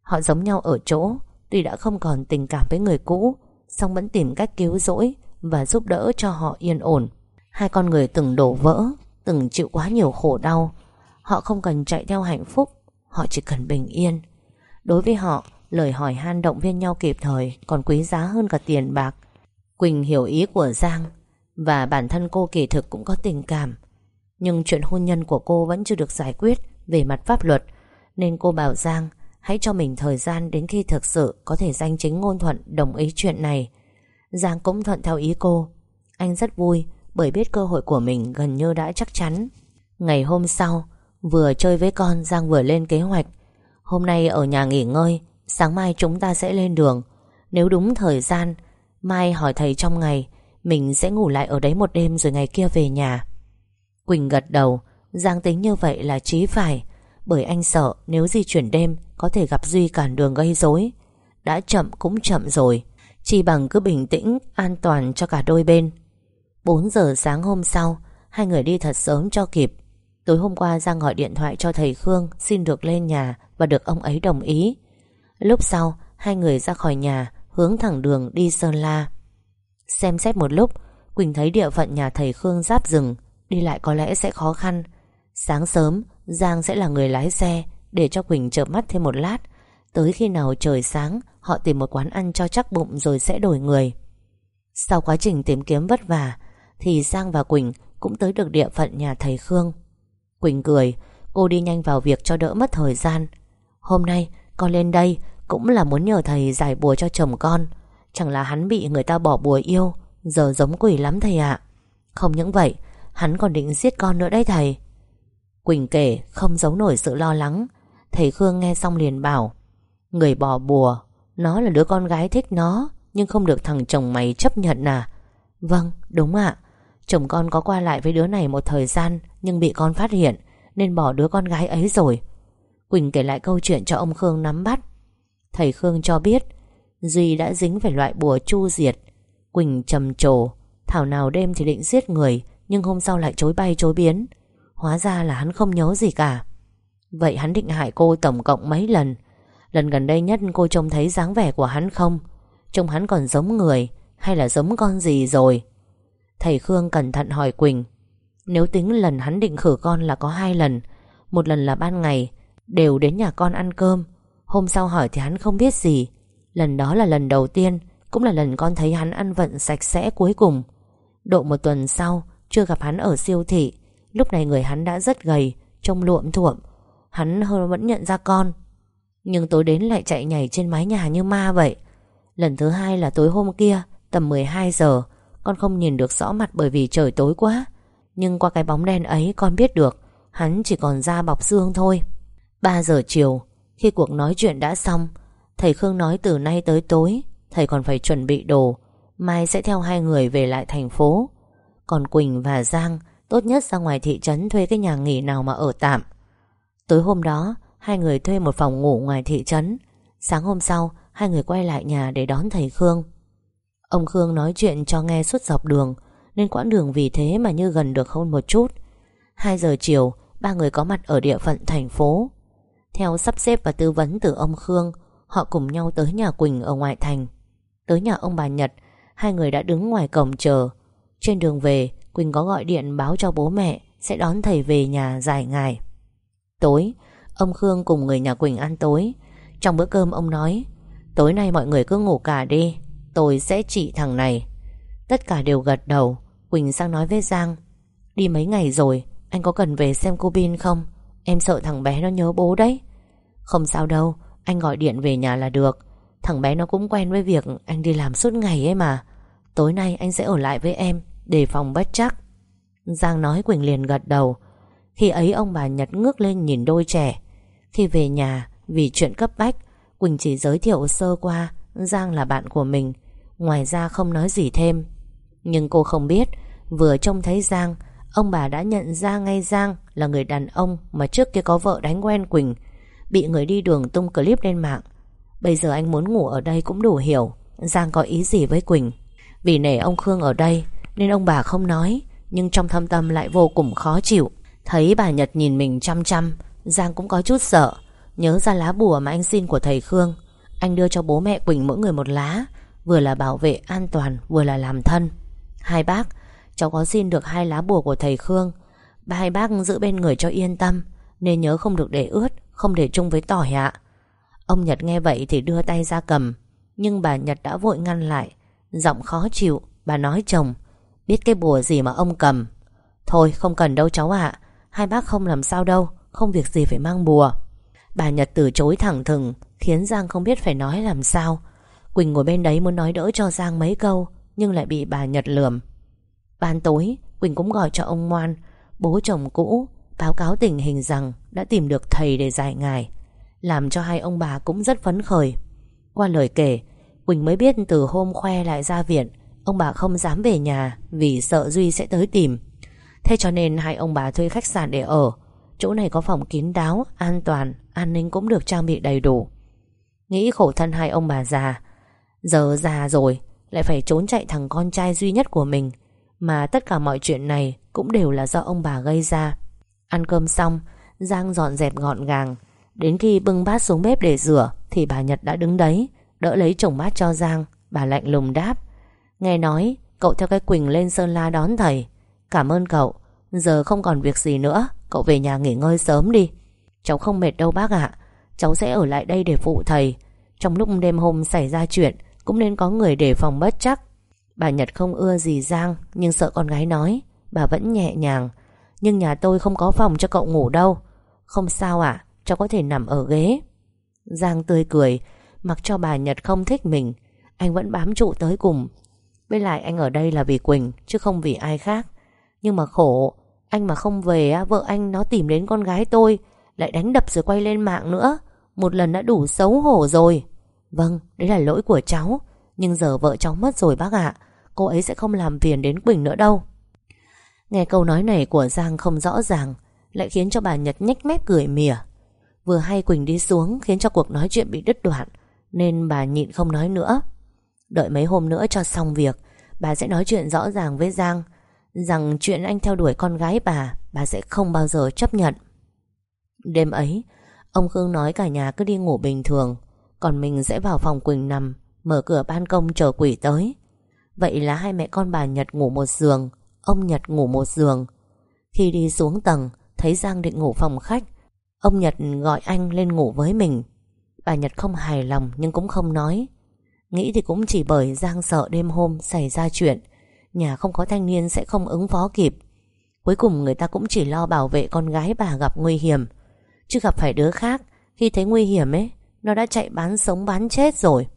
Họ giống nhau ở chỗ, Tuy đã không còn tình cảm với người cũ, song vẫn tìm cách cứu rỗi Và giúp đỡ cho họ yên ổn. Hai con người từng đổ vỡ, Từng chịu quá nhiều khổ đau. Họ không cần chạy theo hạnh phúc, Họ chỉ cần bình yên. Đối với họ, Lời hỏi han động viên nhau kịp thời Còn quý giá hơn cả tiền bạc. Quỳnh hiểu ý của Giang và bản thân cô kỳ thực cũng có tình cảm. Nhưng chuyện hôn nhân của cô vẫn chưa được giải quyết Về mặt pháp luật. Nên cô bảo Giang, Hãy cho mình thời gian đến khi thực sự Có thể danh chính ngôn thuận đồng ý chuyện này. Giang cũng thuận theo ý cô. Anh rất vui, Bởi biết cơ hội của mình gần như đã chắc chắn. Ngày hôm sau, Vừa chơi với con, Giang vừa lên kế hoạch. Hôm nay ở nhà nghỉ ngơi, Sáng mai chúng ta sẽ lên đường. Nếu đúng thời gian, Mai hỏi thầy trong ngày mình sẽ ngủ lại ở đấy một đêm rồi ngày kia về nhà. Quỳnh gật đầu. Giang tính như vậy là trí phải. Bởi anh sợ nếu di chuyển đêm, Có thể gặp Duy cản đường gây rối. Đã chậm cũng chậm rồi. Chỉ bằng cứ bình tĩnh, An toàn cho cả đôi bên. 4 giờ sáng hôm sau, Hai người đi thật sớm cho kịp. Tối hôm qua Giang gọi điện thoại cho thầy Khương Xin được lên nhà Và được ông ấy đồng ý. Lúc sau, Hai người ra khỏi nhà, Hướng thẳng đường đi Sơn La. Xem xét một lúc, Quỳnh thấy địa phận nhà thầy Khương giáp rừng, Đi lại có lẽ sẽ khó khăn. Sáng sớm, Giang sẽ là người lái xe Để cho Quỳnh chợp mắt thêm một lát. Tới khi nào trời sáng, Họ tìm một quán ăn cho chắc bụng rồi sẽ đổi người. Sau quá trình tìm kiếm vất vả, Thì Giang và Quỳnh Cũng tới được địa phận nhà thầy Khương. Quỳnh cười, Cô đi nhanh vào việc cho đỡ mất thời gian. Hôm nay con lên đây Cũng là muốn nhờ thầy giải bùa cho chồng con. Chẳng là hắn bị người ta bỏ bùa yêu, Giờ giống quỷ lắm thầy ạ. Không những vậy, Hắn còn định giết con nữa đấy thầy. Quỳnh kể không giấu nổi sự lo lắng. Thầy Khương nghe xong liền bảo, Người bỏ bùa, Nó là đứa con gái thích nó, Nhưng không được thằng chồng mày chấp nhận à? Vâng đúng ạ. Chồng con có qua lại với đứa này một thời gian, Nhưng bị con phát hiện, Nên bỏ đứa con gái ấy rồi. Quỳnh kể lại câu chuyện cho ông Khương nắm bắt. Thầy Khương cho biết Duy đã dính phải loại bùa chu diệt. Quỳnh trầm trồ, Thảo nào đêm thì định giết người, Nhưng hôm sau lại chối bay chối biến. Hóa ra là hắn không nhớ gì cả. Vậy hắn định hại cô tổng cộng mấy lần? Lần gần đây nhất cô trông thấy dáng vẻ của hắn không? Trông hắn còn giống người, Hay là giống con gì rồi? Thầy Khương cẩn thận hỏi Quỳnh. Nếu tính lần hắn định khử con là có hai lần, Một lần là ban ngày, Đều đến nhà con ăn cơm. Hôm sau hỏi thì hắn không biết gì. Lần đó là lần đầu tiên, Cũng là lần con thấy hắn ăn vận sạch sẽ cuối cùng. Độ một tuần sau, Chưa gặp hắn ở siêu thị, Lúc này người hắn đã rất gầy, Trông luộm thuộm. Hắn hơn vẫn nhận ra con. Nhưng tối đến lại chạy nhảy trên mái nhà như ma vậy. Lần thứ hai là tối hôm kia, Tầm 12 giờ, Con không nhìn được rõ mặt bởi vì trời tối quá. Nhưng qua cái bóng đen ấy, con biết được, Hắn chỉ còn da bọc xương thôi. 3 giờ chiều, Khi cuộc nói chuyện đã xong Thầy Khương nói từ nay tới tối, Thầy còn phải chuẩn bị đồ, Mai sẽ theo hai người về lại thành phố. Còn Quỳnh và Giang Tốt nhất ra ngoài thị trấn thuê cái nhà nghỉ nào mà ở tạm. Tối hôm đó, Hai người thuê một phòng ngủ ngoài thị trấn. Sáng hôm sau, Hai người quay lại nhà để đón thầy Khương. Ông Khương nói chuyện cho nghe suốt dọc đường, Nên quãng đường vì thế mà như gần được hơn một chút. 2 giờ chiều, Ba người có mặt ở địa phận thành phố. Theo sắp xếp và tư vấn từ ông Khương Họ cùng nhau tới nhà Quỳnh ở ngoại thành. Tới nhà ông bà Nhật, Hai người đã đứng ngoài cổng chờ. Trên đường về, Quỳnh có gọi điện báo cho bố mẹ, Sẽ đón thầy về nhà dài ngày Tối, Ông Khương cùng người nhà Quỳnh ăn tối. Trong bữa cơm, ông nói, Tối nay mọi người cứ ngủ cả đi, Tôi sẽ trị thằng này. Tất cả đều gật đầu. Quỳnh sang nói với Giang, Đi mấy ngày rồi, Anh có cần về xem cô Bin không? Em sợ thằng bé nó nhớ bố đấy. Không sao đâu anh gọi điện về nhà là được. Thằng bé nó cũng quen với việc anh đi làm suốt ngày ấy mà. Tối nay anh sẽ ở lại với em, Đề phòng bất chắc. Giang nói Quỳnh liền gật đầu. Khi ấy ông bà Nhật ngước lên nhìn đôi trẻ. Khi về nhà, Vì chuyện cấp bách, Quỳnh chỉ giới thiệu sơ qua Giang là bạn của mình. Ngoài ra không nói gì thêm. Nhưng cô không biết, Vừa trông thấy Giang, Ông bà đã nhận ra ngay Giang là người đàn ông Mà trước kia có vợ đánh quen Quỳnh. Bị người đi đường tung clip lên mạng. Bây giờ anh muốn ngủ ở đây cũng đủ hiểu, Giang có ý gì với Quỳnh. Vì nể ông Khương ở đây, Nên ông bà không nói, Nhưng trong thâm tâm lại vô cùng khó chịu. Thấy bà Nhật nhìn mình chăm chăm, Giang cũng có chút sợ. Nhớ ra lá bùa mà anh xin của thầy Khương, Anh đưa cho bố mẹ Quỳnh mỗi người một lá, Vừa là bảo vệ an toàn, Vừa là làm thân. Hai bác, Cháu có xin được hai lá bùa của thầy Khương. Ba hai bác giữ bên người cho yên tâm, Nên nhớ không được để ướt. Không để chung với tỏi ạ. Ông Nhật nghe vậy thì đưa tay ra cầm. Nhưng bà Nhật đã vội ngăn lại. Giọng khó chịu, Bà nói chồng, Biết cái bùa gì mà ông cầm? Thôi, không cần đâu cháu ạ. Hai bác không làm sao đâu, Không việc gì phải mang bùa. Bà Nhật từ chối thẳng thừng, Khiến Giang không biết phải nói làm sao. Quỳnh ngồi bên đấy muốn nói đỡ cho Giang mấy câu, Nhưng lại bị bà Nhật lườm. Ban tối, Quỳnh cũng gọi cho ông Ngoan, Bố chồng cũ Báo cáo tình hình rằng Đã tìm được thầy để giải ngài Làm cho hai ông bà cũng rất phấn khởi. Qua lời kể Quỳnh mới biết từ hôm khoe lại ra viện Ông bà không dám về nhà Vì sợ Duy sẽ tới tìm. Thế cho nên hai ông bà thuê khách sạn để ở. Chỗ này có phòng kín đáo An toàn, an ninh cũng được trang bị đầy đủ. Nghĩ khổ thân hai ông bà già Giờ già rồi Lại phải trốn chạy thằng con trai duy nhất của mình Mà tất cả mọi chuyện này Cũng đều là do ông bà gây ra. Ăn cơm xong, Giang dọn dẹp gọn gàng. Đến khi bưng bát xuống bếp để rửa, Thì bà Nhật đã đứng đấy, Đỡ lấy chồng bát cho Giang. Bà lạnh lùng đáp, Nghe nói, cậu theo cái Quỳnh lên Sơn La đón thầy. Cảm ơn cậu. Giờ không còn việc gì nữa, Cậu về nhà nghỉ ngơi sớm đi. Cháu không mệt đâu bác ạ. Cháu sẽ ở lại đây để phụ thầy. Trong lúc đêm hôm xảy ra chuyện, Cũng nên có người để phòng bất chắc. Bà Nhật không ưa gì Giang, Nhưng sợ con gái nói, Bà vẫn nhẹ nhàng. Nhưng nhà tôi không có phòng cho cậu ngủ đâu. Không sao ạ Cháu có thể nằm ở ghế. Giang tươi cười Mặc cho bà Nhật không thích mình Anh vẫn bám trụ tới cùng. Với lại anh ở đây là vì Quỳnh Chứ không vì ai khác. Nhưng mà khổ Anh mà không về vợ anh nó tìm đến con gái tôi Lại đánh đập rồi quay lên mạng nữa. Một lần đã đủ xấu hổ rồi. Vâng, đấy là lỗi của cháu. Nhưng giờ vợ cháu mất rồi bác ạ. Cô ấy sẽ không làm phiền đến Quỳnh nữa đâu. Nghe câu nói này của Giang không rõ ràng, Lại khiến cho bà Nhật nhếch mép cười mỉa. Vừa hay Quỳnh đi xuống Khiến cho cuộc nói chuyện bị đứt đoạn, Nên bà nhịn không nói nữa. Đợi mấy hôm nữa cho xong việc, Bà sẽ nói chuyện rõ ràng với Giang, Rằng chuyện anh theo đuổi con gái bà Bà sẽ không bao giờ chấp nhận. Đêm ấy, Ông Khương nói cả nhà cứ đi ngủ bình thường, Còn mình sẽ vào phòng Quỳnh nằm, Mở cửa ban công chờ quỷ tới. Vậy là hai mẹ con bà Nhật ngủ một giường Ông Nhật ngủ một giường. Khi đi xuống tầng, Thấy Giang định ngủ phòng khách, Ông Nhật gọi anh lên ngủ với mình. Bà Nhật không hài lòng nhưng cũng không nói. Nghĩ thì cũng chỉ bởi Giang sợ đêm hôm xảy ra chuyện, Nhà không có thanh niên sẽ không ứng phó kịp. Cuối cùng người ta cũng chỉ lo bảo vệ con gái bà gặp nguy hiểm. Chứ gặp phải đứa khác, Khi thấy nguy hiểm ấy, Nó đã chạy bán sống bán chết rồi.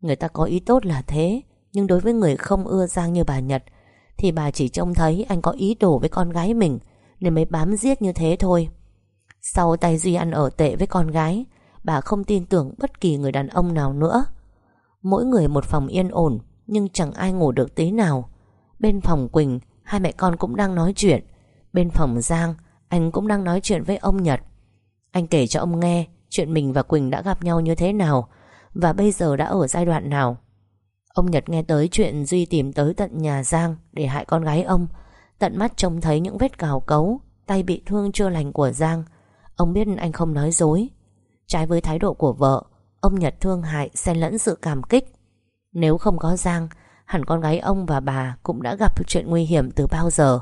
Người ta có ý tốt là thế, Nhưng đối với người không ưa Giang như bà Nhật thì bà chỉ trông thấy anh có ý đồ với con gái mình, Nên mới bám giết như thế thôi. Sau tay Duy ăn ở tệ với con gái, Bà không tin tưởng bất kỳ người đàn ông nào nữa. Mỗi người một phòng yên ổn, Nhưng chẳng ai ngủ được tí nào. Bên phòng Quỳnh, Hai mẹ con cũng đang nói chuyện. Bên phòng Giang, Anh cũng đang nói chuyện với ông Nhật. Anh kể cho ông nghe Chuyện mình và Quỳnh đã gặp nhau như thế nào, Và bây giờ đã ở giai đoạn nào. Ông Nhật nghe tới chuyện Duy tìm tới tận nhà Giang Để hại con gái ông. Tận mắt trông thấy những vết cào cấu, Tay bị thương chưa lành của Giang. Ông biết anh không nói dối. Trái với thái độ của vợ, Ông Nhật thương hại, xen lẫn sự cảm kích. Nếu không có Giang, Hẳn con gái ông và bà Cũng đã gặp chuyện nguy hiểm từ bao giờ.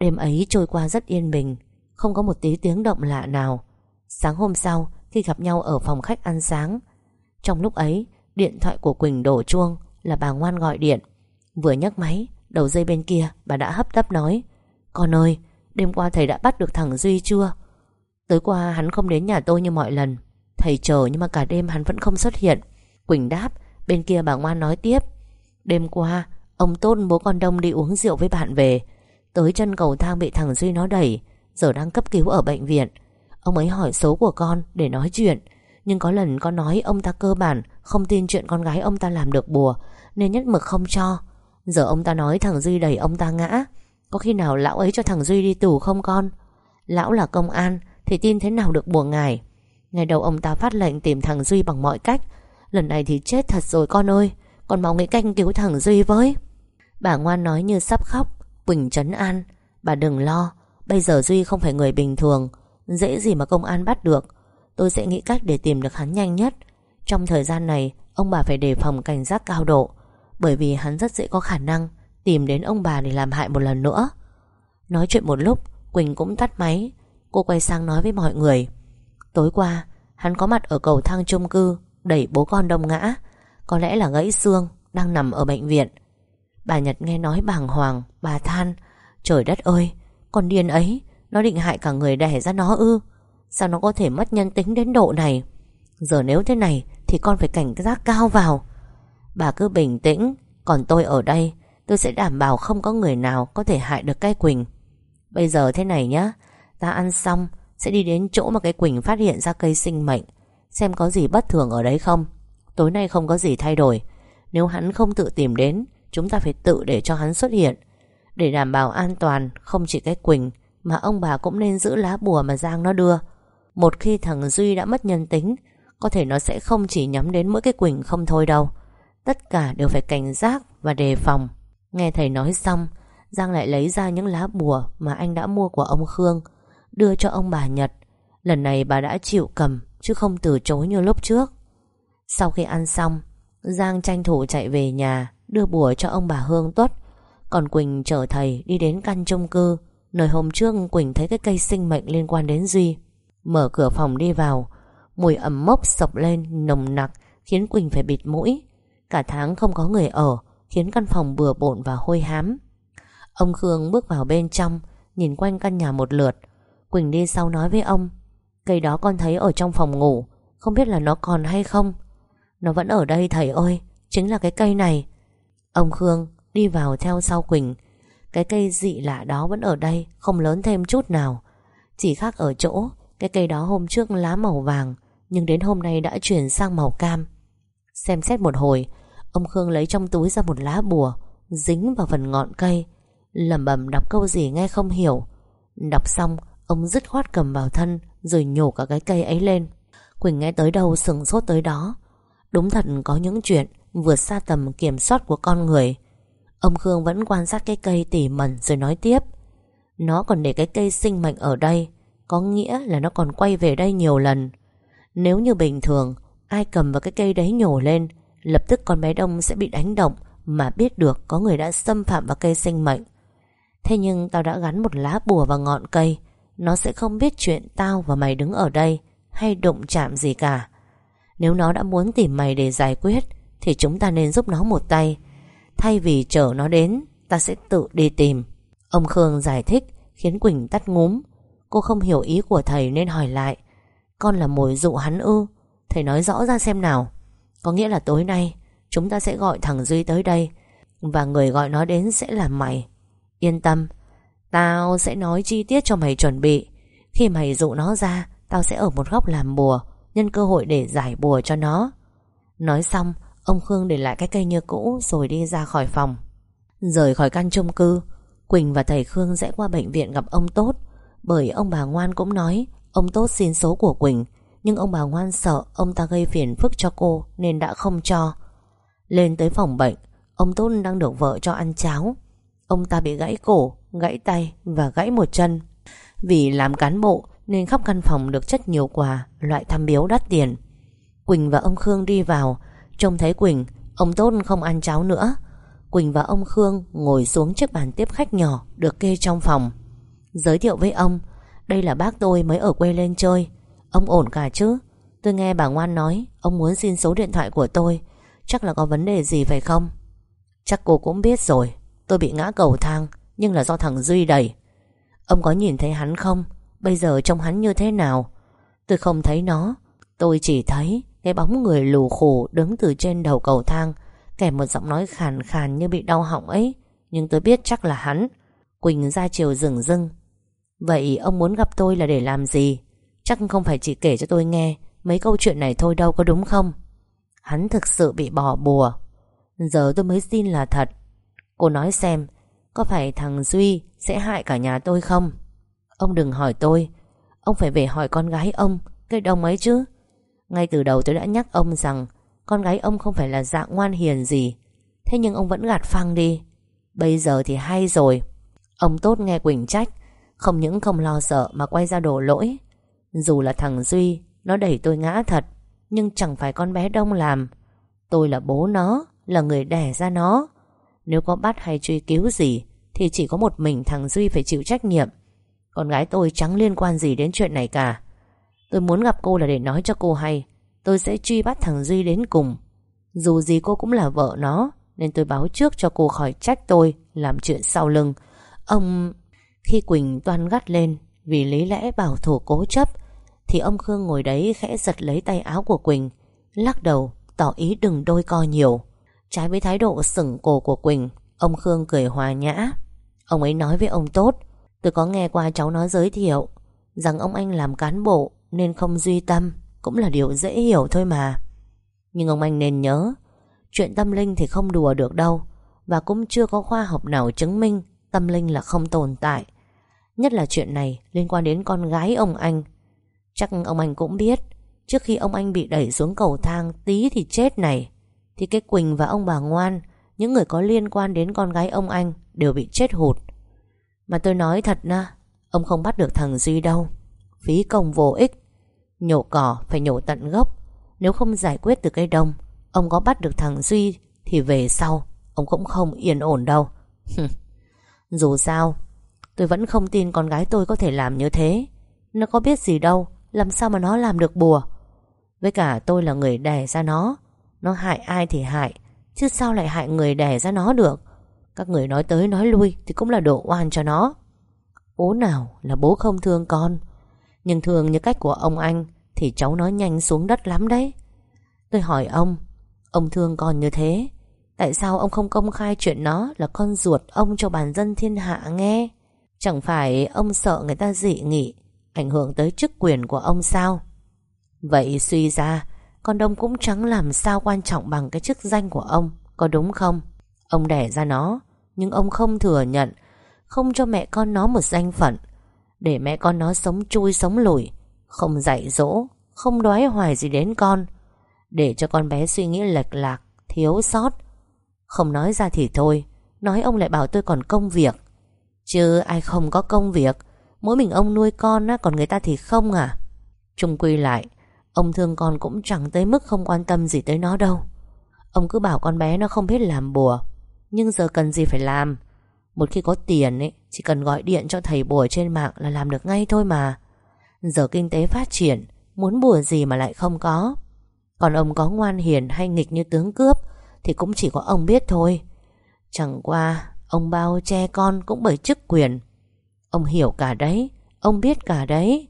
Đêm ấy trôi qua rất yên bình, Không có một tí tiếng động lạ nào. Sáng hôm sau, khi gặp nhau ở phòng khách ăn sáng, Trong lúc ấy, Điện thoại của Quỳnh đổ chuông. Là bà ngoan gọi điện. Vừa nhấc máy, Đầu dây bên kia, bà đã hấp tấp nói, Con ơi, đêm qua thầy đã bắt được thằng Duy chưa? Tới qua hắn không đến nhà tôi như mọi lần. Thầy chờ nhưng mà cả đêm hắn vẫn không xuất hiện. Quỳnh đáp, Bên kia bà ngoan nói tiếp, Đêm qua, Ông Tôn bố con Đông đi uống rượu với bạn về. Tới chân cầu thang bị thằng Duy nó đẩy, Giờ đang cấp cứu ở bệnh viện. Ông ấy hỏi số của con để nói chuyện. Nhưng có lần con nói ông ta cơ bản Không tin chuyện con gái ông ta làm được bùa, Nên nhất mực không cho. Giờ ông ta nói thằng Duy đẩy ông ta ngã. Có khi nào lão ấy cho thằng Duy đi tù không con? Lão là công an, Thì tin thế nào được bùa ngài? Ngày đầu ông ta phát lệnh tìm thằng Duy bằng mọi cách. Lần này thì chết thật rồi con ơi, Con mau nghĩ canh cứu thằng Duy với. Bà ngoan nói như sắp khóc, Quỳnh trấn an. Bà đừng lo, Bây giờ Duy không phải người bình thường, Dễ gì mà công an bắt được. Tôi sẽ nghĩ cách để tìm được hắn nhanh nhất. Trong thời gian này, Ông bà phải đề phòng cảnh giác cao độ, Bởi vì hắn rất dễ có khả năng Tìm đến ông bà để làm hại một lần nữa. Nói chuyện một lúc, Quỳnh cũng tắt máy. Cô quay sang nói với mọi người, Tối qua, hắn có mặt ở cầu thang chung cư, Đẩy bố con đông ngã. Có lẽ là gãy xương, Đang nằm ở bệnh viện. Bà Nhật nghe nói bàng hoàng, Bà than, Trời đất ơi, Con điên ấy, Nó định hại cả người đẻ ra nó ư. Sao nó có thể mất nhân tính đến độ này? Giờ nếu thế này, Thì con phải cảnh giác cao vào. Bà cứ bình tĩnh, Còn tôi ở đây, Tôi sẽ đảm bảo không có người nào Có thể hại được cái Quỳnh. Bây giờ thế này nhá, Ta ăn xong, sẽ đi đến chỗ mà cái Quỳnh phát hiện ra cây sinh mệnh, Xem có gì bất thường ở đấy không. Tối nay không có gì thay đổi, Nếu hắn không tự tìm đến, Chúng ta phải tự để cho hắn xuất hiện. Để đảm bảo an toàn, Không chỉ cái Quỳnh, Mà ông bà cũng nên giữ lá bùa mà Giang nó đưa. Một khi thằng Duy đã mất nhân tính Có thể nó sẽ không chỉ nhắm đến mỗi cái Quỳnh không thôi đâu Tất cả đều phải cảnh giác và đề phòng Nghe thầy nói xong Giang lại lấy ra những lá bùa Mà anh đã mua của ông Khương đưa cho ông bà Nhật. Lần này bà đã chịu cầm chứ không từ chối như lúc trước. Sau khi ăn xong, Giang tranh thủ chạy về nhà đưa bùa cho ông bà Hương Tuất. Còn Quỳnh chở thầy đi đến căn chung cư Nơi hôm trước Quỳnh thấy cái cây sinh mệnh liên quan đến Duy Mở cửa phòng đi vào, Mùi ẩm mốc sộc lên, nồng nặc, Khiến Quỳnh phải bịt mũi. Cả tháng không có người ở, Khiến căn phòng bừa bộn và hôi hám. Ông Khương bước vào bên trong, Nhìn quanh căn nhà một lượt. Quỳnh đi sau nói với ông, Cây đó con thấy ở trong phòng ngủ, Không biết là nó còn hay không? Nó vẫn ở đây thầy ơi, Chính là cái cây này. Ông Khương đi vào theo sau Quỳnh. Cái cây dị lạ đó vẫn ở đây, Không lớn thêm chút nào. Chỉ khác ở chỗ cái cây đó hôm trước lá màu vàng, Nhưng đến hôm nay đã chuyển sang màu cam. Xem xét một hồi, Ông Khương lấy trong túi ra một lá bùa, Dính vào phần ngọn cây. Lẩm bẩm đọc câu gì nghe không hiểu. Đọc xong, Ông dứt khoát cầm vào thân, Rồi nhổ cả cái cây ấy lên. Quỳnh nghe tới đâu sừng sốt tới đó. Đúng thật có những chuyện Vượt xa tầm kiểm soát của con người. Ông Khương vẫn quan sát cái cây tỉ mẩn Rồi nói tiếp. Nó còn để cái cây sinh mệnh ở đây. Có nghĩa là nó còn quay về đây nhiều lần. Nếu như bình thường, Ai cầm vào cái cây đấy nhổ lên, Lập tức con bé Đông sẽ bị đánh động Mà biết được có người đã xâm phạm vào cây sinh mệnh. Thế nhưng tao đã gắn một lá bùa vào ngọn cây, Nó sẽ không biết chuyện tao và mày đứng ở đây Hay đụng chạm gì cả. Nếu nó đã muốn tìm mày để giải quyết, Thì chúng ta nên giúp nó một tay. Thay vì chờ nó đến, Ta sẽ tự đi tìm. Ông Khương giải thích, Khiến Quỳnh tắt ngúm. Cô không hiểu ý của thầy nên hỏi lại. Con là mồi dụ hắn ư? Thầy nói rõ ra xem nào. Có nghĩa là tối nay, Chúng ta sẽ gọi thằng Duy tới đây, Và người gọi nó đến sẽ là mày. Yên tâm, Tao sẽ nói chi tiết cho mày chuẩn bị. Khi mày dụ nó ra, Tao sẽ ở một góc làm bùa, Nhân cơ hội để giải bùa cho nó. Nói xong, Ông Khương để lại cái cây như cũ Rồi đi ra khỏi phòng. Rời khỏi căn chung cư, Quỳnh và thầy Khương sẽ qua bệnh viện gặp ông Tốt. Bởi ông bà Ngoan cũng nói Ông Tốt xin số của Quỳnh Nhưng ông bà Ngoan sợ ông ta gây phiền phức cho cô Nên đã không cho. Lên tới phòng bệnh Ông Tốt đang được vợ cho ăn cháo. Ông ta bị gãy cổ, gãy tay và gãy một chân. Vì làm cán bộ Nên khắp căn phòng được chất nhiều quà Loại thăm biếu đắt tiền. Quỳnh và ông Khương đi vào. Trông thấy Quỳnh Ông Tốt không ăn cháo nữa. Quỳnh và ông Khương ngồi xuống chiếc bàn tiếp khách nhỏ Được kê trong phòng. Giới thiệu với ông, Đây là bác tôi mới ở quê lên chơi. Ông ổn cả chứ? Tôi nghe bà Ngoan nói, Ông muốn xin số điện thoại của tôi. Chắc là có vấn đề gì phải không? Chắc cô cũng biết rồi, Tôi bị ngã cầu thang, Nhưng là do thằng Duy đẩy. Ông có nhìn thấy hắn không? Bây giờ trông hắn như thế nào? Tôi không thấy nó. Tôi chỉ thấy cái bóng người lù khổ Đứng từ trên đầu cầu thang Kèm một giọng nói khàn khàn như bị đau họng ấy. Nhưng tôi biết chắc là hắn. Quỳnh ra chiều rừng rưng Vậy ông muốn gặp tôi là để làm gì? Chắc không phải chỉ kể cho tôi nghe Mấy câu chuyện này thôi đâu, có đúng không? Hắn thực sự bị bỏ bùa. Giờ tôi mới tin là thật. Cô nói xem, Có phải thằng Duy sẽ hại cả nhà tôi không? Ông đừng hỏi tôi. Ông phải về hỏi con gái ông, Cái đông ấy chứ. Ngay từ đầu tôi đã nhắc ông rằng Con gái ông không phải là dạng ngoan hiền gì. Thế nhưng ông vẫn gạt phăng đi. Bây giờ thì hay rồi. Ông tốt nghe Quỳnh trách không những không lo sợ mà quay ra đổ lỗi. Dù là thằng Duy, Nó đẩy tôi ngã thật. Nhưng chẳng phải con bé Đông làm. Tôi là bố nó, Là người đẻ ra nó. Nếu có bắt hay truy cứu gì, Thì chỉ có một mình thằng Duy phải chịu trách nhiệm. Con gái tôi chẳng liên quan gì đến chuyện này cả. Tôi muốn gặp cô là để nói cho cô hay. Tôi sẽ truy bắt thằng Duy đến cùng. Dù gì cô cũng là vợ nó, Nên tôi báo trước cho cô khỏi trách tôi, Làm chuyện sau lưng. Ông... Khi Quỳnh toan gắt lên Vì lý lẽ bảo thủ cố chấp, Thì ông Khương ngồi đấy khẽ giật lấy tay áo của Quỳnh, Lắc đầu, Tỏ ý đừng đôi co nhiều. Trái với thái độ sửng cổ của Quỳnh, Ông Khương cười hòa nhã. Ông ấy nói với ông tốt, Tôi có nghe qua cháu nó giới thiệu, Rằng ông anh làm cán bộ Nên không duy tâm, Cũng là điều dễ hiểu thôi mà. Nhưng ông anh nên nhớ, Chuyện tâm linh thì không đùa được đâu, Và cũng chưa có khoa học nào chứng minh Tâm linh là không tồn tại. Nhất là chuyện này liên quan đến con gái ông anh. Chắc ông anh cũng biết, Trước khi ông anh bị đẩy xuống cầu thang Tí thì chết này, thì cái Quỳnh và ông bà Ngoan, Những người có liên quan đến con gái ông anh Đều bị chết hụt. Mà tôi nói thật na, Ông không bắt được thằng Duy đâu. Phí công vô ích. Nhổ cỏ phải nhổ tận gốc. Nếu không giải quyết từ cây đông Ông có bắt được thằng Duy Thì về sau, Ông cũng không yên ổn đâu. Dù sao Tôi vẫn không tin con gái tôi có thể làm như thế. Nó có biết gì đâu, Làm sao mà nó làm được bùa? Với cả tôi là người đẻ ra nó. Nó hại ai thì hại, Chứ sao lại hại người đẻ ra nó được? Các người nói tới nói lui Thì cũng là độ oan cho nó. Bố nào là bố không thương con? Nhưng thương như cách của ông anh Thì cháu nói nhanh xuống đất lắm đấy. Tôi hỏi ông Ông thương con như thế, Tại sao ông không công khai chuyện nó Là con ruột ông cho bản dân thiên hạ nghe? Chẳng phải ông sợ người ta dị nghị, Ảnh hưởng tới chức quyền của ông sao? Vậy suy ra, Con đông cũng chẳng làm sao quan trọng bằng cái chức danh của ông, Có đúng không? Ông đẻ ra nó, Nhưng ông không thừa nhận, Không cho mẹ con nó một danh phận. Để mẹ con nó sống chui sống lủi, Không dạy dỗ, Không đoái hoài gì đến con. Để cho con bé suy nghĩ lệch lạc, Thiếu sót. Không nói ra thì thôi, Nói ông lại bảo tôi còn công việc. Chứ ai không có công việc. Mỗi mình ông nuôi con á, Còn người ta thì không à. Trung quy lại Ông thương con cũng chẳng tới mức không quan tâm gì tới nó đâu. Ông cứ bảo con bé nó không biết làm bùa Nhưng giờ cần gì phải làm. Một khi có tiền ấy Chỉ cần gọi điện cho thầy bùa trên mạng là làm được ngay thôi mà. Giờ kinh tế phát triển Muốn bùa gì mà lại không có. Còn ông có ngoan hiền hay nghịch như tướng cướp Thì cũng chỉ có ông biết thôi. Chẳng qua Ông bao che con cũng bởi chức quyền. Ông hiểu cả đấy, Ông biết cả đấy.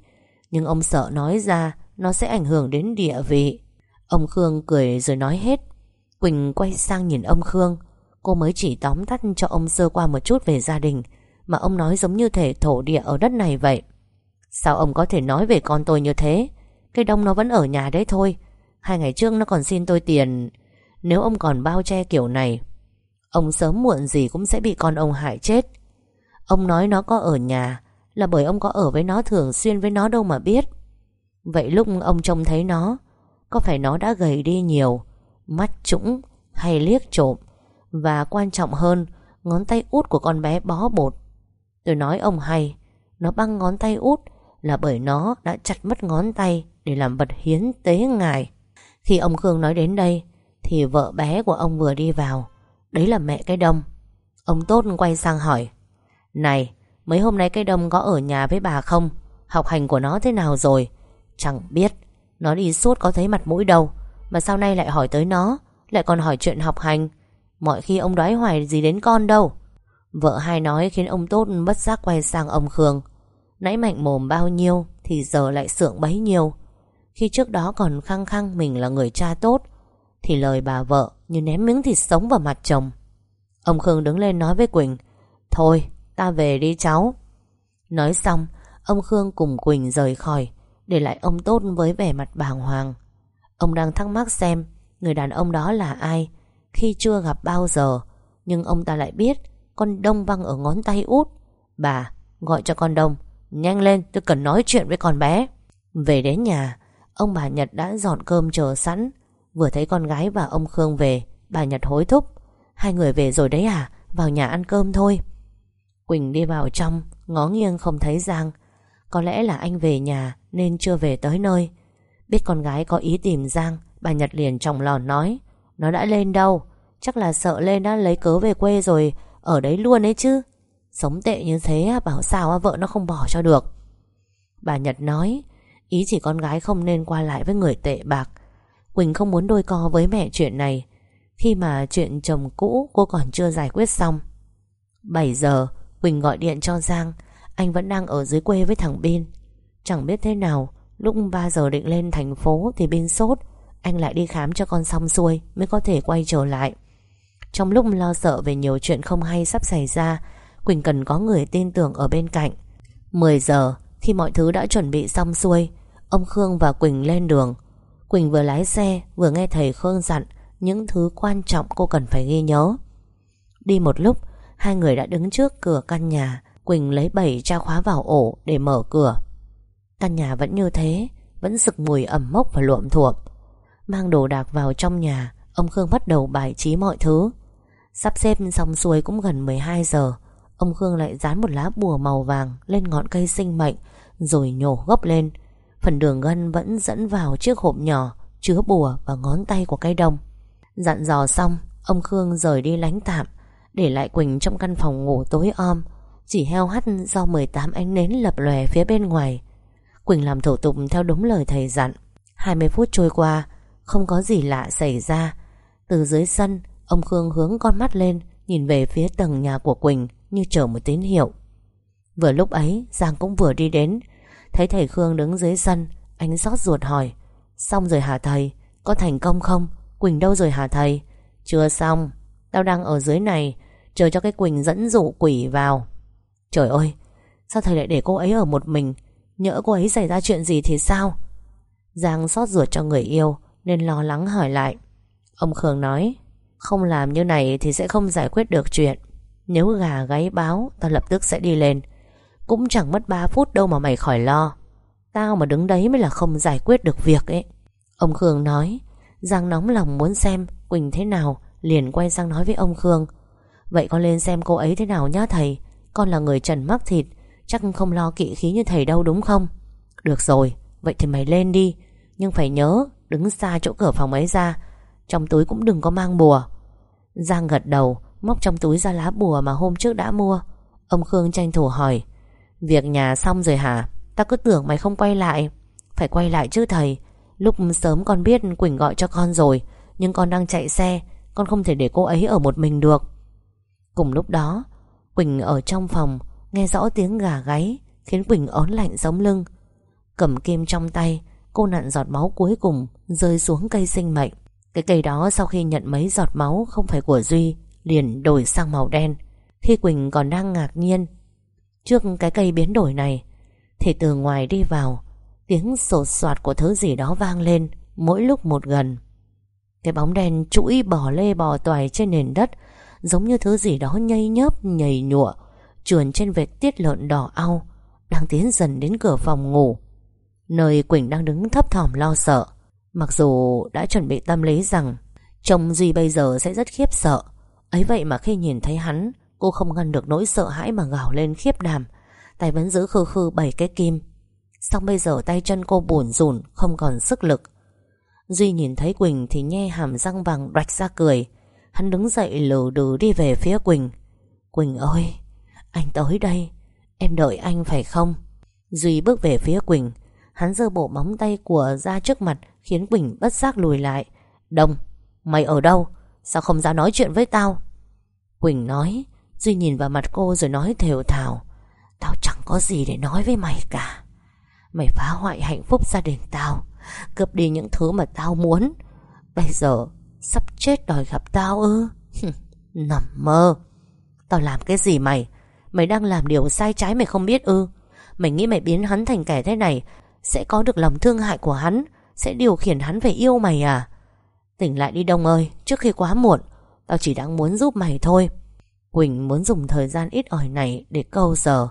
Nhưng ông sợ nói ra, Nó sẽ ảnh hưởng đến địa vị. Ông Khương cười rồi nói hết. Quỳnh quay sang nhìn ông Khương. Cô mới chỉ tóm tắt cho ông sơ qua một chút về gia đình, Mà ông nói giống như thể thổ địa ở đất này vậy. Sao ông có thể nói về con tôi như thế? Cây đông nó vẫn ở nhà đấy thôi. Hai ngày trước nó còn xin tôi tiền. Nếu ông còn bao che kiểu này Ông sớm muộn gì cũng sẽ bị con ông hại chết. Ông nói nó có ở nhà Là bởi ông có ở với nó thường xuyên với nó đâu mà biết. Vậy lúc ông trông thấy nó, Có phải nó đã gầy đi nhiều, Mắt trũng hay liếc trộm? Và quan trọng hơn, Ngón tay út của con bé bó bột. Tôi nói ông hay, Nó băng ngón tay út Là bởi nó đã chặt mất ngón tay Để làm vật hiến tế ngài. Khi ông Khương nói đến đây, Thì vợ bé của ông vừa đi vào. Đấy là mẹ cái đông. Ông Tốt quay sang hỏi, Này, mấy hôm nay cái đông có ở nhà với bà không? Học hành của nó thế nào rồi? Chẳng biết. Nó đi suốt có thấy mặt mũi đâu, Mà sau này lại hỏi tới nó? Lại còn hỏi chuyện học hành. Mọi khi ông đoái hoài gì đến con đâu. Vợ hai nói khiến ông Tốt bất giác quay sang ông Khương, Nãy mạnh mồm bao nhiêu Thì giờ lại sượng bấy nhiêu. Khi trước đó còn khăng khăng mình là người cha tốt thì lời bà vợ như ném miếng thịt sống vào mặt chồng. Ông Khương đứng lên nói với Quỳnh, Thôi, ta về đi cháu. Nói xong, Ông Khương cùng Quỳnh rời khỏi, Để lại ông Tốt với vẻ mặt bàng hoàng. Ông đang thắc mắc xem Người đàn ông đó là ai, Khi chưa gặp bao giờ, Nhưng ông ta lại biết Con đông văng ở ngón tay út. Bà, gọi cho con đông, Nhanh lên, tôi cần nói chuyện với con bé. Về đến nhà, Ông bà Nhật đã dọn cơm chờ sẵn. Vừa thấy con gái và ông Khương về, Bà Nhật hối thúc. Hai người về rồi đấy à Vào nhà ăn cơm thôi. Quỳnh đi vào trong, Ngó nghiêng không thấy Giang. Có lẽ là anh về nhà Nên chưa về tới nơi. Biết con gái có ý tìm Giang, Bà Nhật liền trọng lòn nói, Nó đã lên đâu? Chắc là sợ lên đã lấy cớ về quê rồi, Ở đấy luôn ấy chứ. Sống tệ như thế bảo sao vợ nó không bỏ cho được. Bà Nhật nói, Ý chỉ con gái không nên qua lại với người tệ bạc. Quỳnh không muốn đôi co với mẹ chuyện này. Khi mà chuyện chồng cũ cô còn chưa giải quyết xong. 7 giờ, Quỳnh gọi điện cho Giang. Anh vẫn đang ở dưới quê với thằng Bin. Chẳng biết thế nào, Lúc 3 giờ định lên thành phố Thì Bin sốt. Anh lại đi khám cho con xong xuôi Mới có thể quay trở lại. Trong lúc lo sợ về nhiều chuyện không hay sắp xảy ra, Quỳnh cần có người tin tưởng ở bên cạnh. 10 giờ, Khi mọi thứ đã chuẩn bị xong xuôi, Ông Khương và Quỳnh lên đường. Quỳnh vừa lái xe vừa nghe thầy Khương dặn những thứ quan trọng cô cần phải ghi nhớ. Đi một lúc, hai người đã đứng trước cửa căn nhà. Quỳnh lấy bảy tra khóa vào ổ để mở cửa. Căn nhà vẫn như thế, vẫn sực mùi ẩm mốc và luộm thuộm. Mang đồ đạc vào trong nhà, ông Khương bắt đầu bài trí mọi thứ. Sắp xếp xong xuôi cũng gần 12 giờ. Ông Khương lại dán một lá bùa màu vàng lên ngọn cây sinh mệnh, rồi nhổ gốc lên, Phần đường gân vẫn dẫn vào chiếc hộp nhỏ, Chứa bùa và ngón tay của cây đồng Dặn dò xong, Ông Khương rời đi lánh tạm, Để lại Quỳnh trong căn phòng ngủ tối om, Chỉ heo hắt do 18 ánh nến lập lòe phía bên ngoài. Quỳnh làm thủ tục theo đúng lời thầy dặn. 20 phút trôi qua, Không có gì lạ xảy ra. Từ dưới sân, Ông Khương hướng con mắt lên, Nhìn về phía tầng nhà của Quỳnh Như chờ một tín hiệu. Vừa lúc ấy, Giang cũng vừa đi đến Thấy thầy Khương đứng dưới sân, Anh xót ruột hỏi, Xong rồi hả thầy? Có thành công không? Quỳnh đâu rồi hả thầy? Chưa xong. Tao đang ở dưới này, Chờ cho cái Quỳnh dẫn dụ quỷ vào. Trời ơi! Sao thầy lại để cô ấy ở một mình? Nhỡ cô ấy xảy ra chuyện gì thì sao? Giang xót ruột cho người yêu, Nên lo lắng hỏi lại. Ông Khương nói, Không làm như này thì sẽ không giải quyết được chuyện. Nếu gà gáy báo, Tao lập tức sẽ đi lên. Cũng chẳng mất 3 phút đâu mà mày khỏi lo. Tao mà đứng đấy mới là không giải quyết được việc ấy. Ông Khương nói, Giang nóng lòng muốn xem Quỳnh thế nào, Liền quay sang nói với ông Khương. Vậy con lên xem cô ấy thế nào nhá thầy, Con là người trần mắc thịt, Chắc không lo kỵ khí như thầy đâu đúng không? Được rồi, Vậy thì mày lên đi, Nhưng phải nhớ Đứng xa chỗ cửa phòng ấy ra, Trong túi cũng đừng có mang bùa. Giang gật đầu, Móc trong túi ra lá bùa mà hôm trước đã mua. Ông Khương tranh thủ hỏi Việc nhà xong rồi hả? Ta cứ tưởng mày không quay lại. Phải quay lại chứ thầy. Lúc sớm con biết Quỳnh gọi cho con rồi, Nhưng con đang chạy xe, Con không thể để cô ấy ở một mình được. Cùng lúc đó, Quỳnh ở trong phòng, Nghe rõ tiếng gà gáy, Khiến Quỳnh ớn lạnh sống lưng. Cầm kim trong tay, Cô nặn giọt máu cuối cùng, Rơi xuống cây sinh mệnh. Cái cây đó sau khi nhận mấy giọt máu Không phải của Duy, Liền đổi sang màu đen. Khi Quỳnh còn đang ngạc nhiên Trước cái cây biến đổi này, Thì từ ngoài đi vào, Tiếng sột soạt của thứ gì đó vang lên Mỗi lúc một gần. Cái bóng đen chuỗi bò lê bò toài trên nền đất, Giống như thứ gì đó nhây nhớp, nhầy nhụa, Trườn trên vệt tiết lợn đỏ au, Đang tiến dần đến cửa phòng ngủ. Nơi Quỳnh đang đứng thấp thỏm lo sợ, Mặc dù đã chuẩn bị tâm lý rằng Chồng Duy bây giờ sẽ rất khiếp sợ, Ấy vậy mà khi nhìn thấy hắn Cô không ngăn được nỗi sợ hãi mà gào lên khiếp đảm. Tay vẫn giữ khư khư bảy cái kim. Xong bây giờ tay chân cô buồn rùn Không còn sức lực. Duy nhìn thấy Quỳnh thì nhe hàm răng vàng đoạch ra cười. Hắn đứng dậy lừ đừ đi về phía Quỳnh. Quỳnh ơi Anh tới đây. Em đợi anh phải không? Duy bước về phía Quỳnh. Hắn giơ bộ móng tay của ra trước mặt Khiến Quỳnh bất giác lùi lại. Đông, mày ở đâu? Sao không ra nói chuyện với tao? Quỳnh nói. Duy nhìn vào mặt cô rồi nói thều thào. Tao chẳng có gì để nói với mày cả. Mày phá hoại hạnh phúc gia đình tao, Cướp đi những thứ mà tao muốn. Bây giờ Sắp chết đòi gặp tao ư? Nằm mơ. Tao làm cái gì mày? Mày đang làm điều sai trái mày không biết ư? Mày nghĩ mày biến hắn thành kẻ thế này Sẽ có được lòng thương hại của hắn, Sẽ điều khiển hắn về yêu mày à? Tỉnh lại đi Đông ơi, Trước khi quá muộn, Tao chỉ đang muốn giúp mày thôi. Quỳnh muốn dùng thời gian ít ỏi này Để câu giờ.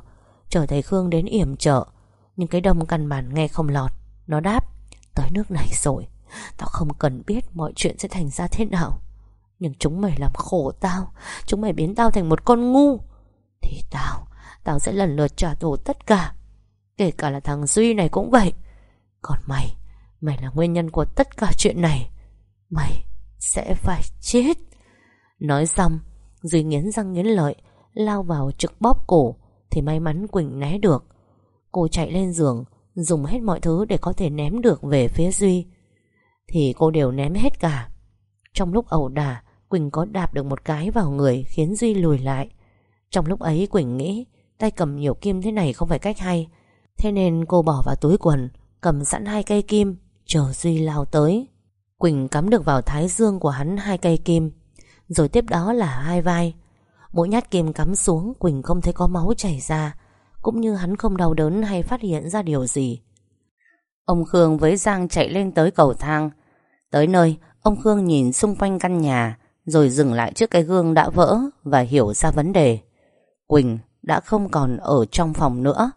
Chờ thầy Khương đến yểm trợ, Nhưng cái đông căn bản nghe không lọt. Nó đáp, Tới nước này rồi, Tao không cần biết mọi chuyện sẽ thành ra thế nào. Nhưng chúng mày làm khổ tao, Chúng mày biến tao thành một con ngu. Thì tao Tao sẽ lần lượt trả thù tất cả, Kể cả là thằng Duy này cũng vậy. Còn mày Mày là nguyên nhân của tất cả chuyện này. Mày sẽ phải chết. Nói xong Duy nghiến răng nghiến lợi, Lao vào trực bóp cổ, Thì may mắn Quỳnh né được. Cô chạy lên giường, Dùng hết mọi thứ để có thể ném được về phía Duy. Thì cô đều ném hết cả. Trong lúc ẩu đả, Quỳnh có đạp được một cái vào người Khiến Duy lùi lại. Trong lúc ấy Quỳnh nghĩ, Tay cầm nhiều kim thế này không phải cách hay. Thế nên cô bỏ vào túi quần, Cầm sẵn hai cây kim, Chờ Duy lao tới. Quỳnh cắm được vào thái dương của hắn hai cây kim. Rồi tiếp đó là hai vai. Mỗi nhát kim cắm xuống, Quỳnh không thấy có máu chảy ra, Cũng như hắn không đau đớn hay phát hiện ra điều gì. Ông Khương với Giang chạy lên tới cầu thang. Tới nơi, Ông Khương nhìn xung quanh căn nhà, Rồi dừng lại trước cái gương đã vỡ Và hiểu ra vấn đề. Quỳnh đã không còn ở trong phòng nữa.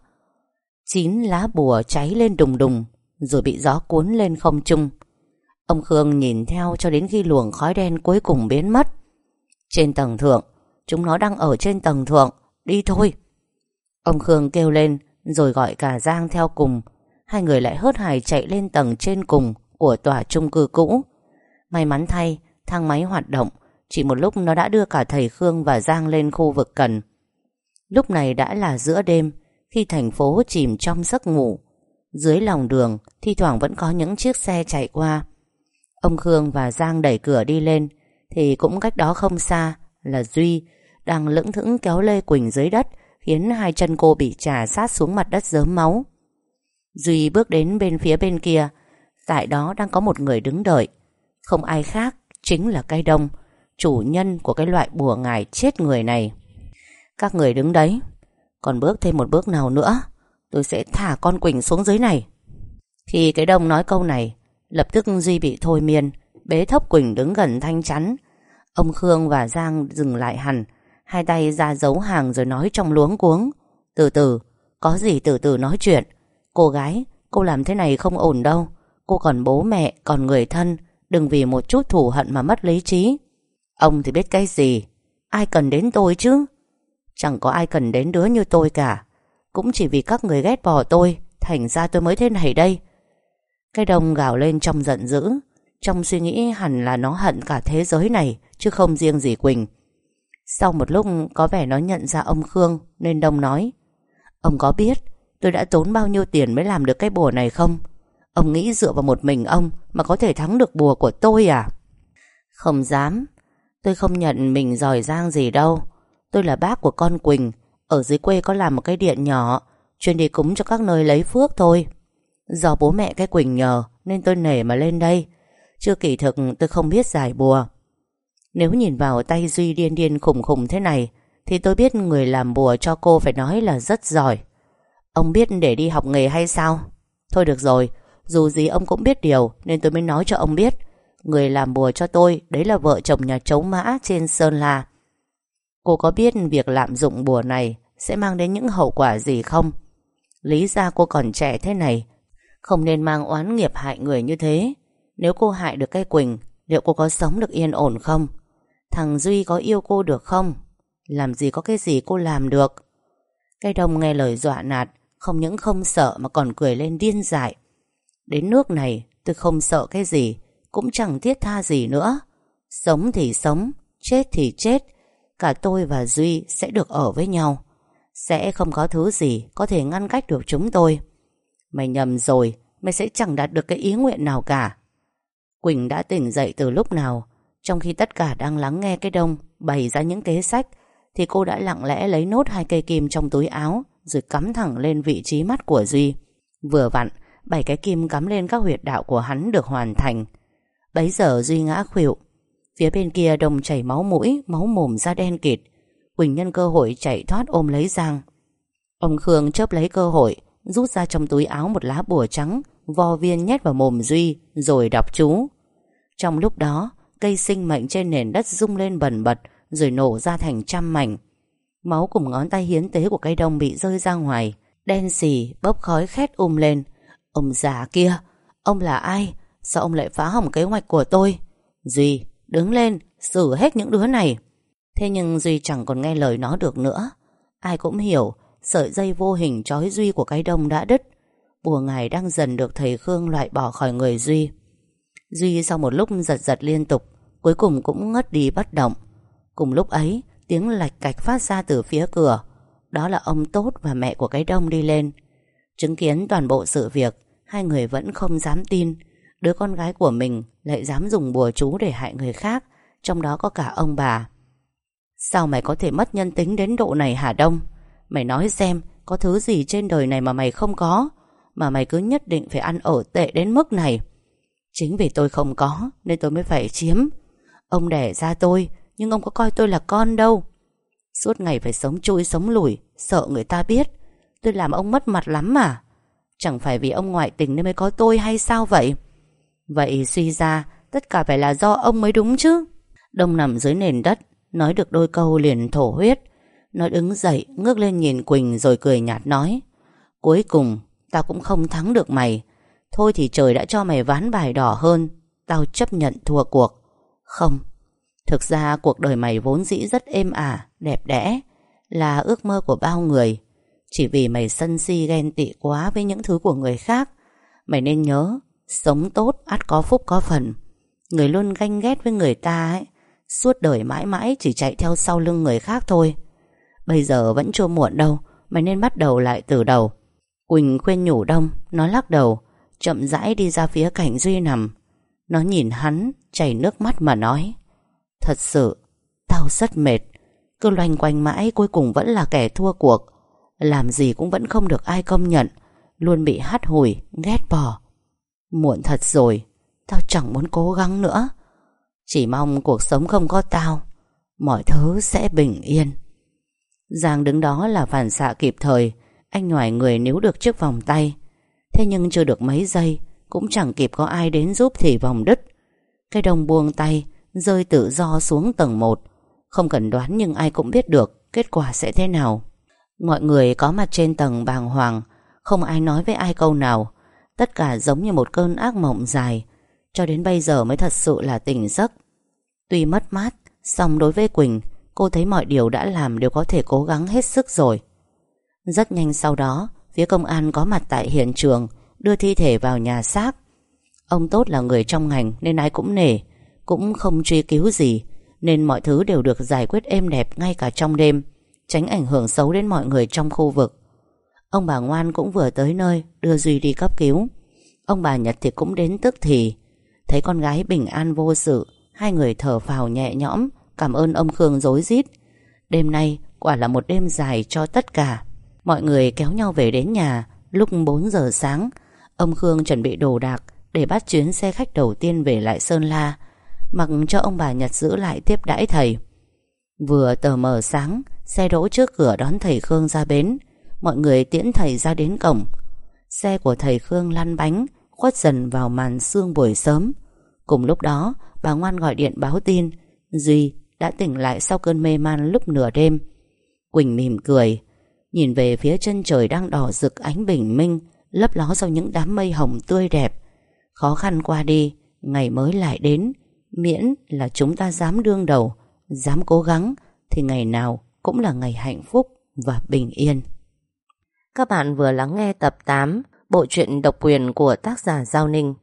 Chín lá bùa cháy lên đùng đùng, Rồi bị gió cuốn lên không trung. Ông Khương nhìn theo cho đến khi luồng khói đen cuối cùng biến mất. Trên tầng thượng. Chúng nó đang ở trên tầng thượng. Đi thôi. Ông Khương kêu lên, Rồi gọi cả Giang theo cùng. Hai người lại hớt hải chạy lên tầng trên cùng Của tòa trung cư cũ. May mắn thay, Thang máy hoạt động. Chỉ một lúc nó đã đưa cả thầy Khương và Giang lên khu vực cần. Lúc này đã là giữa đêm, Khi thành phố chìm trong giấc ngủ. Dưới lòng đường, Thi thoảng vẫn có những chiếc xe chạy qua. Ông Khương và Giang đẩy cửa đi lên. Thì cũng cách đó không xa Là Duy Đang lững thững kéo Lê Quỳnh dưới đất, Khiến hai chân cô bị trà sát xuống mặt đất dớm máu. Duy bước đến bên phía bên kia. Tại đó đang có một người đứng đợi. Không ai khác Chính là cây đông, Chủ nhân của cái loại bùa ngải chết người này. Các người đứng đấy, Còn bước thêm một bước nào nữa, Tôi sẽ thả con Quỳnh xuống dưới này. Khi cái đông nói câu này, Lập tức Duy bị thôi miên. Bế thốc Quỳnh đứng gần thanh chắn. Ông Khương và Giang dừng lại hẳn, Hai tay ra giấu hàng rồi nói trong luống cuống, Từ từ, Có gì từ từ nói chuyện. Cô gái, Cô làm thế này không ổn đâu. Cô còn bố mẹ, Còn người thân, Đừng vì một chút thủ hận mà mất lý trí. Ông thì biết cái gì? Ai cần đến tôi chứ? Chẳng có ai cần đến đứa như tôi cả. Cũng chỉ vì các người ghét bỏ tôi, Thành ra tôi mới thế này đây. Cái đồng gào lên trong giận dữ. Trong suy nghĩ hẳn là nó hận cả thế giới này, Chứ không riêng gì Quỳnh. Sau một lúc, có vẻ nó nhận ra ông Khương, Nên Đông nói. Ông có biết tôi đã tốn bao nhiêu tiền mới làm được cái bùa này không? Ông nghĩ dựa vào một mình ông Mà có thể thắng được bùa của tôi à? Không dám. Tôi không nhận mình giỏi giang gì đâu. Tôi là bác của con Quỳnh, Ở dưới quê có làm một cái điện nhỏ, Chuyên đi cúng cho các nơi lấy phước thôi. Do bố mẹ cái Quỳnh nhờ, Nên tôi nể mà lên đây. Chưa kỳ thực, tôi không biết giải bùa. Nếu nhìn vào tay Duy điên điên khủng khủng thế này, Thì tôi biết người làm bùa cho cô phải nói là rất giỏi. Ông biết để đi học nghề hay sao? Thôi được rồi, Dù gì ông cũng biết điều, Nên tôi mới nói cho ông biết. Người làm bùa cho tôi, Đấy là vợ chồng nhà chấu mã trên Sơn La. Cô có biết việc lạm dụng bùa này Sẽ mang đến những hậu quả gì không? Lý ra cô còn trẻ thế này, Không nên mang oán nghiệp hại người như thế. Nếu cô hại được cây Quỳnh Liệu cô có sống được yên ổn không Thằng Duy có yêu cô được không Làm gì có cái gì cô làm được Cây đông nghe lời dọa nạt Không những không sợ mà còn cười lên điên dại Đến nước này tôi không sợ cái gì cũng chẳng thiết tha gì nữa. Sống thì sống, chết thì chết, cả tôi và Duy sẽ được ở với nhau. Sẽ không có thứ gì có thể ngăn cách được chúng tôi. Mày nhầm rồi, mày sẽ chẳng đạt được cái ý nguyện nào cả. Quỳnh đã tỉnh dậy từ lúc nào, trong khi tất cả đang lắng nghe cái đông bày ra những kế sách, thì cô đã lặng lẽ lấy nốt hai cây kim trong túi áo, rồi cắm thẳng lên vị trí mắt của Duy. Vừa vặn, bảy cái kim cắm lên các huyệt đạo của hắn được hoàn thành. Bấy giờ Duy ngã khuỵu. Phía bên kia đồng chảy máu mũi Máu mồm ra đen kịt. Quỳnh nhân cơ hội chạy thoát ôm lấy Giang. Ông Khương chớp lấy cơ hội Rút ra trong túi áo một lá bùa trắng Vo viên nhét vào mồm Duy Rồi đọc chú. Trong lúc đó, Cây sinh mệnh trên nền đất rung lên bần bật, Rồi nổ ra thành trăm mảnh. Máu cùng ngón tay hiến tế của cây đông Bị rơi ra ngoài, Đen xì, bốc khói khét um lên. Ông già kia, Ông là ai? Sao ông lại phá hỏng kế hoạch của tôi? Duy, đứng lên, Xử hết những đứa này. Thế nhưng Duy chẳng còn nghe lời nó được nữa. Ai cũng hiểu, Sợi dây vô hình trói Duy của cái đông đã đứt. Bùa ngài đang dần được thầy Khương loại bỏ khỏi người Duy. Duy sau một lúc giật giật liên tục, Cuối cùng cũng ngất đi bất động. Cùng lúc ấy, Tiếng lạch cạch phát ra từ phía cửa. Đó là ông Tốt và mẹ của cái đông đi lên. Chứng kiến toàn bộ sự việc, Hai người vẫn không dám tin. Đứa con gái của mình lại dám dùng bùa chú để hại người khác, Trong đó có cả ông bà. Sao mày có thể mất nhân tính đến độ này hả Đông? Mày nói xem, Có thứ gì trên đời này mà mày không có, Mà mày cứ nhất định phải ăn ở tệ đến mức này. Chính vì tôi không có, Nên tôi mới phải chiếm. Ông đẻ ra tôi, Nhưng ông có coi tôi là con đâu. Suốt ngày phải sống chui, sống lủi, Sợ người ta biết. Tôi làm ông mất mặt lắm mà. Chẳng phải vì ông ngoại tình nên mới có tôi hay sao vậy? Vậy suy ra, Tất cả phải là do ông mới đúng chứ. Đông nằm dưới nền đất, Nói được đôi câu liền thổ huyết. Nó đứng dậy, ngước lên nhìn Quỳnh Rồi cười nhạt nói, Cuối cùng, tao cũng không thắng được mày. Thôi thì trời đã cho mày ván bài đỏ hơn. Tao chấp nhận thua cuộc. Không. Thực ra cuộc đời mày vốn dĩ rất êm ả, Đẹp đẽ, Là ước mơ của bao người. Chỉ vì mày sân si ghen tị quá Với những thứ của người khác, Mày nên nhớ, Sống tốt, ắt có phúc có phần. Người luôn ganh ghét với người ta ấy, Suốt đời mãi mãi chỉ chạy theo sau lưng người khác thôi. Bây giờ vẫn chưa muộn đâu, Mày nên bắt đầu lại từ đầu. Quỳnh khuyên nhủ Đông, Nó lắc đầu. Chậm rãi đi ra phía cảnh Duy nằm. Nó nhìn hắn, chảy nước mắt mà nói, Thật sự, Tao rất mệt. Cứ loanh quanh mãi cuối cùng vẫn là kẻ thua cuộc. Làm gì cũng vẫn không được ai công nhận. Luôn bị hắt hủi, Ghét bỏ. Muộn thật rồi, Tao chẳng muốn cố gắng nữa. Chỉ mong cuộc sống không có tao. Mọi thứ sẽ bình yên. Giang đứng đó là phản xạ kịp thời. Anh ngoài người níu được chiếc vòng tay. Thế nhưng chưa được mấy giây, Cũng chẳng kịp có ai đến giúp thì vòng đứt. Cái đồng buông tay Rơi tự do xuống tầng 1 Không cần đoán nhưng ai cũng biết được Kết quả sẽ thế nào. Mọi người có mặt trên tầng bàng hoàng, Không ai nói với ai câu nào. Tất cả giống như một cơn ác mộng dài. Cho đến bây giờ mới thật sự là tỉnh giấc. Tuy mất mát, song đối với Quỳnh, Cô thấy mọi điều đã làm đều có thể cố gắng hết sức rồi. Rất nhanh sau đó Phía công an có mặt tại hiện trường, Đưa thi thể vào nhà xác. Ông Tốt là người trong ngành Nên ai cũng nể, Cũng không truy cứu gì, Nên mọi thứ đều được giải quyết êm đẹp ngay cả trong đêm, Tránh ảnh hưởng xấu đến mọi người trong khu vực. Ông bà Ngoan cũng vừa tới nơi, Đưa Duy đi cấp cứu. Ông bà Nhật thì cũng đến tức thì. Thấy con gái bình an vô sự, Hai người thở phào nhẹ nhõm, Cảm ơn ông Khương dối rít. Đêm nay quả là một đêm dài cho tất cả. Mọi người kéo nhau về đến nhà. Lúc 4 giờ sáng, Ông Khương chuẩn bị đồ đạc Để bắt chuyến xe khách đầu tiên về lại Sơn La, Mặc cho ông bà Nhật giữ lại tiếp đãi thầy. Vừa tờ mờ sáng, Xe đỗ trước cửa đón thầy Khương ra bến. Mọi người tiễn thầy ra đến cổng. Xe của thầy Khương lăn bánh, Khuất dần vào màn sương buổi sớm. Cùng lúc đó, Bà Ngoan gọi điện báo tin, Duy đã tỉnh lại sau cơn mê man lúc nửa đêm. Quỳnh mỉm cười Nhìn về phía chân trời đang đỏ rực ánh bình minh, Lấp ló sau những đám mây hồng tươi đẹp. Khó khăn qua đi, Ngày mới lại đến. Miễn là chúng ta dám đương đầu, Dám cố gắng, Thì ngày nào cũng là ngày hạnh phúc và bình yên. Các bạn vừa lắng nghe tập 8 Bộ truyện độc quyền của tác giả Giao Ninh.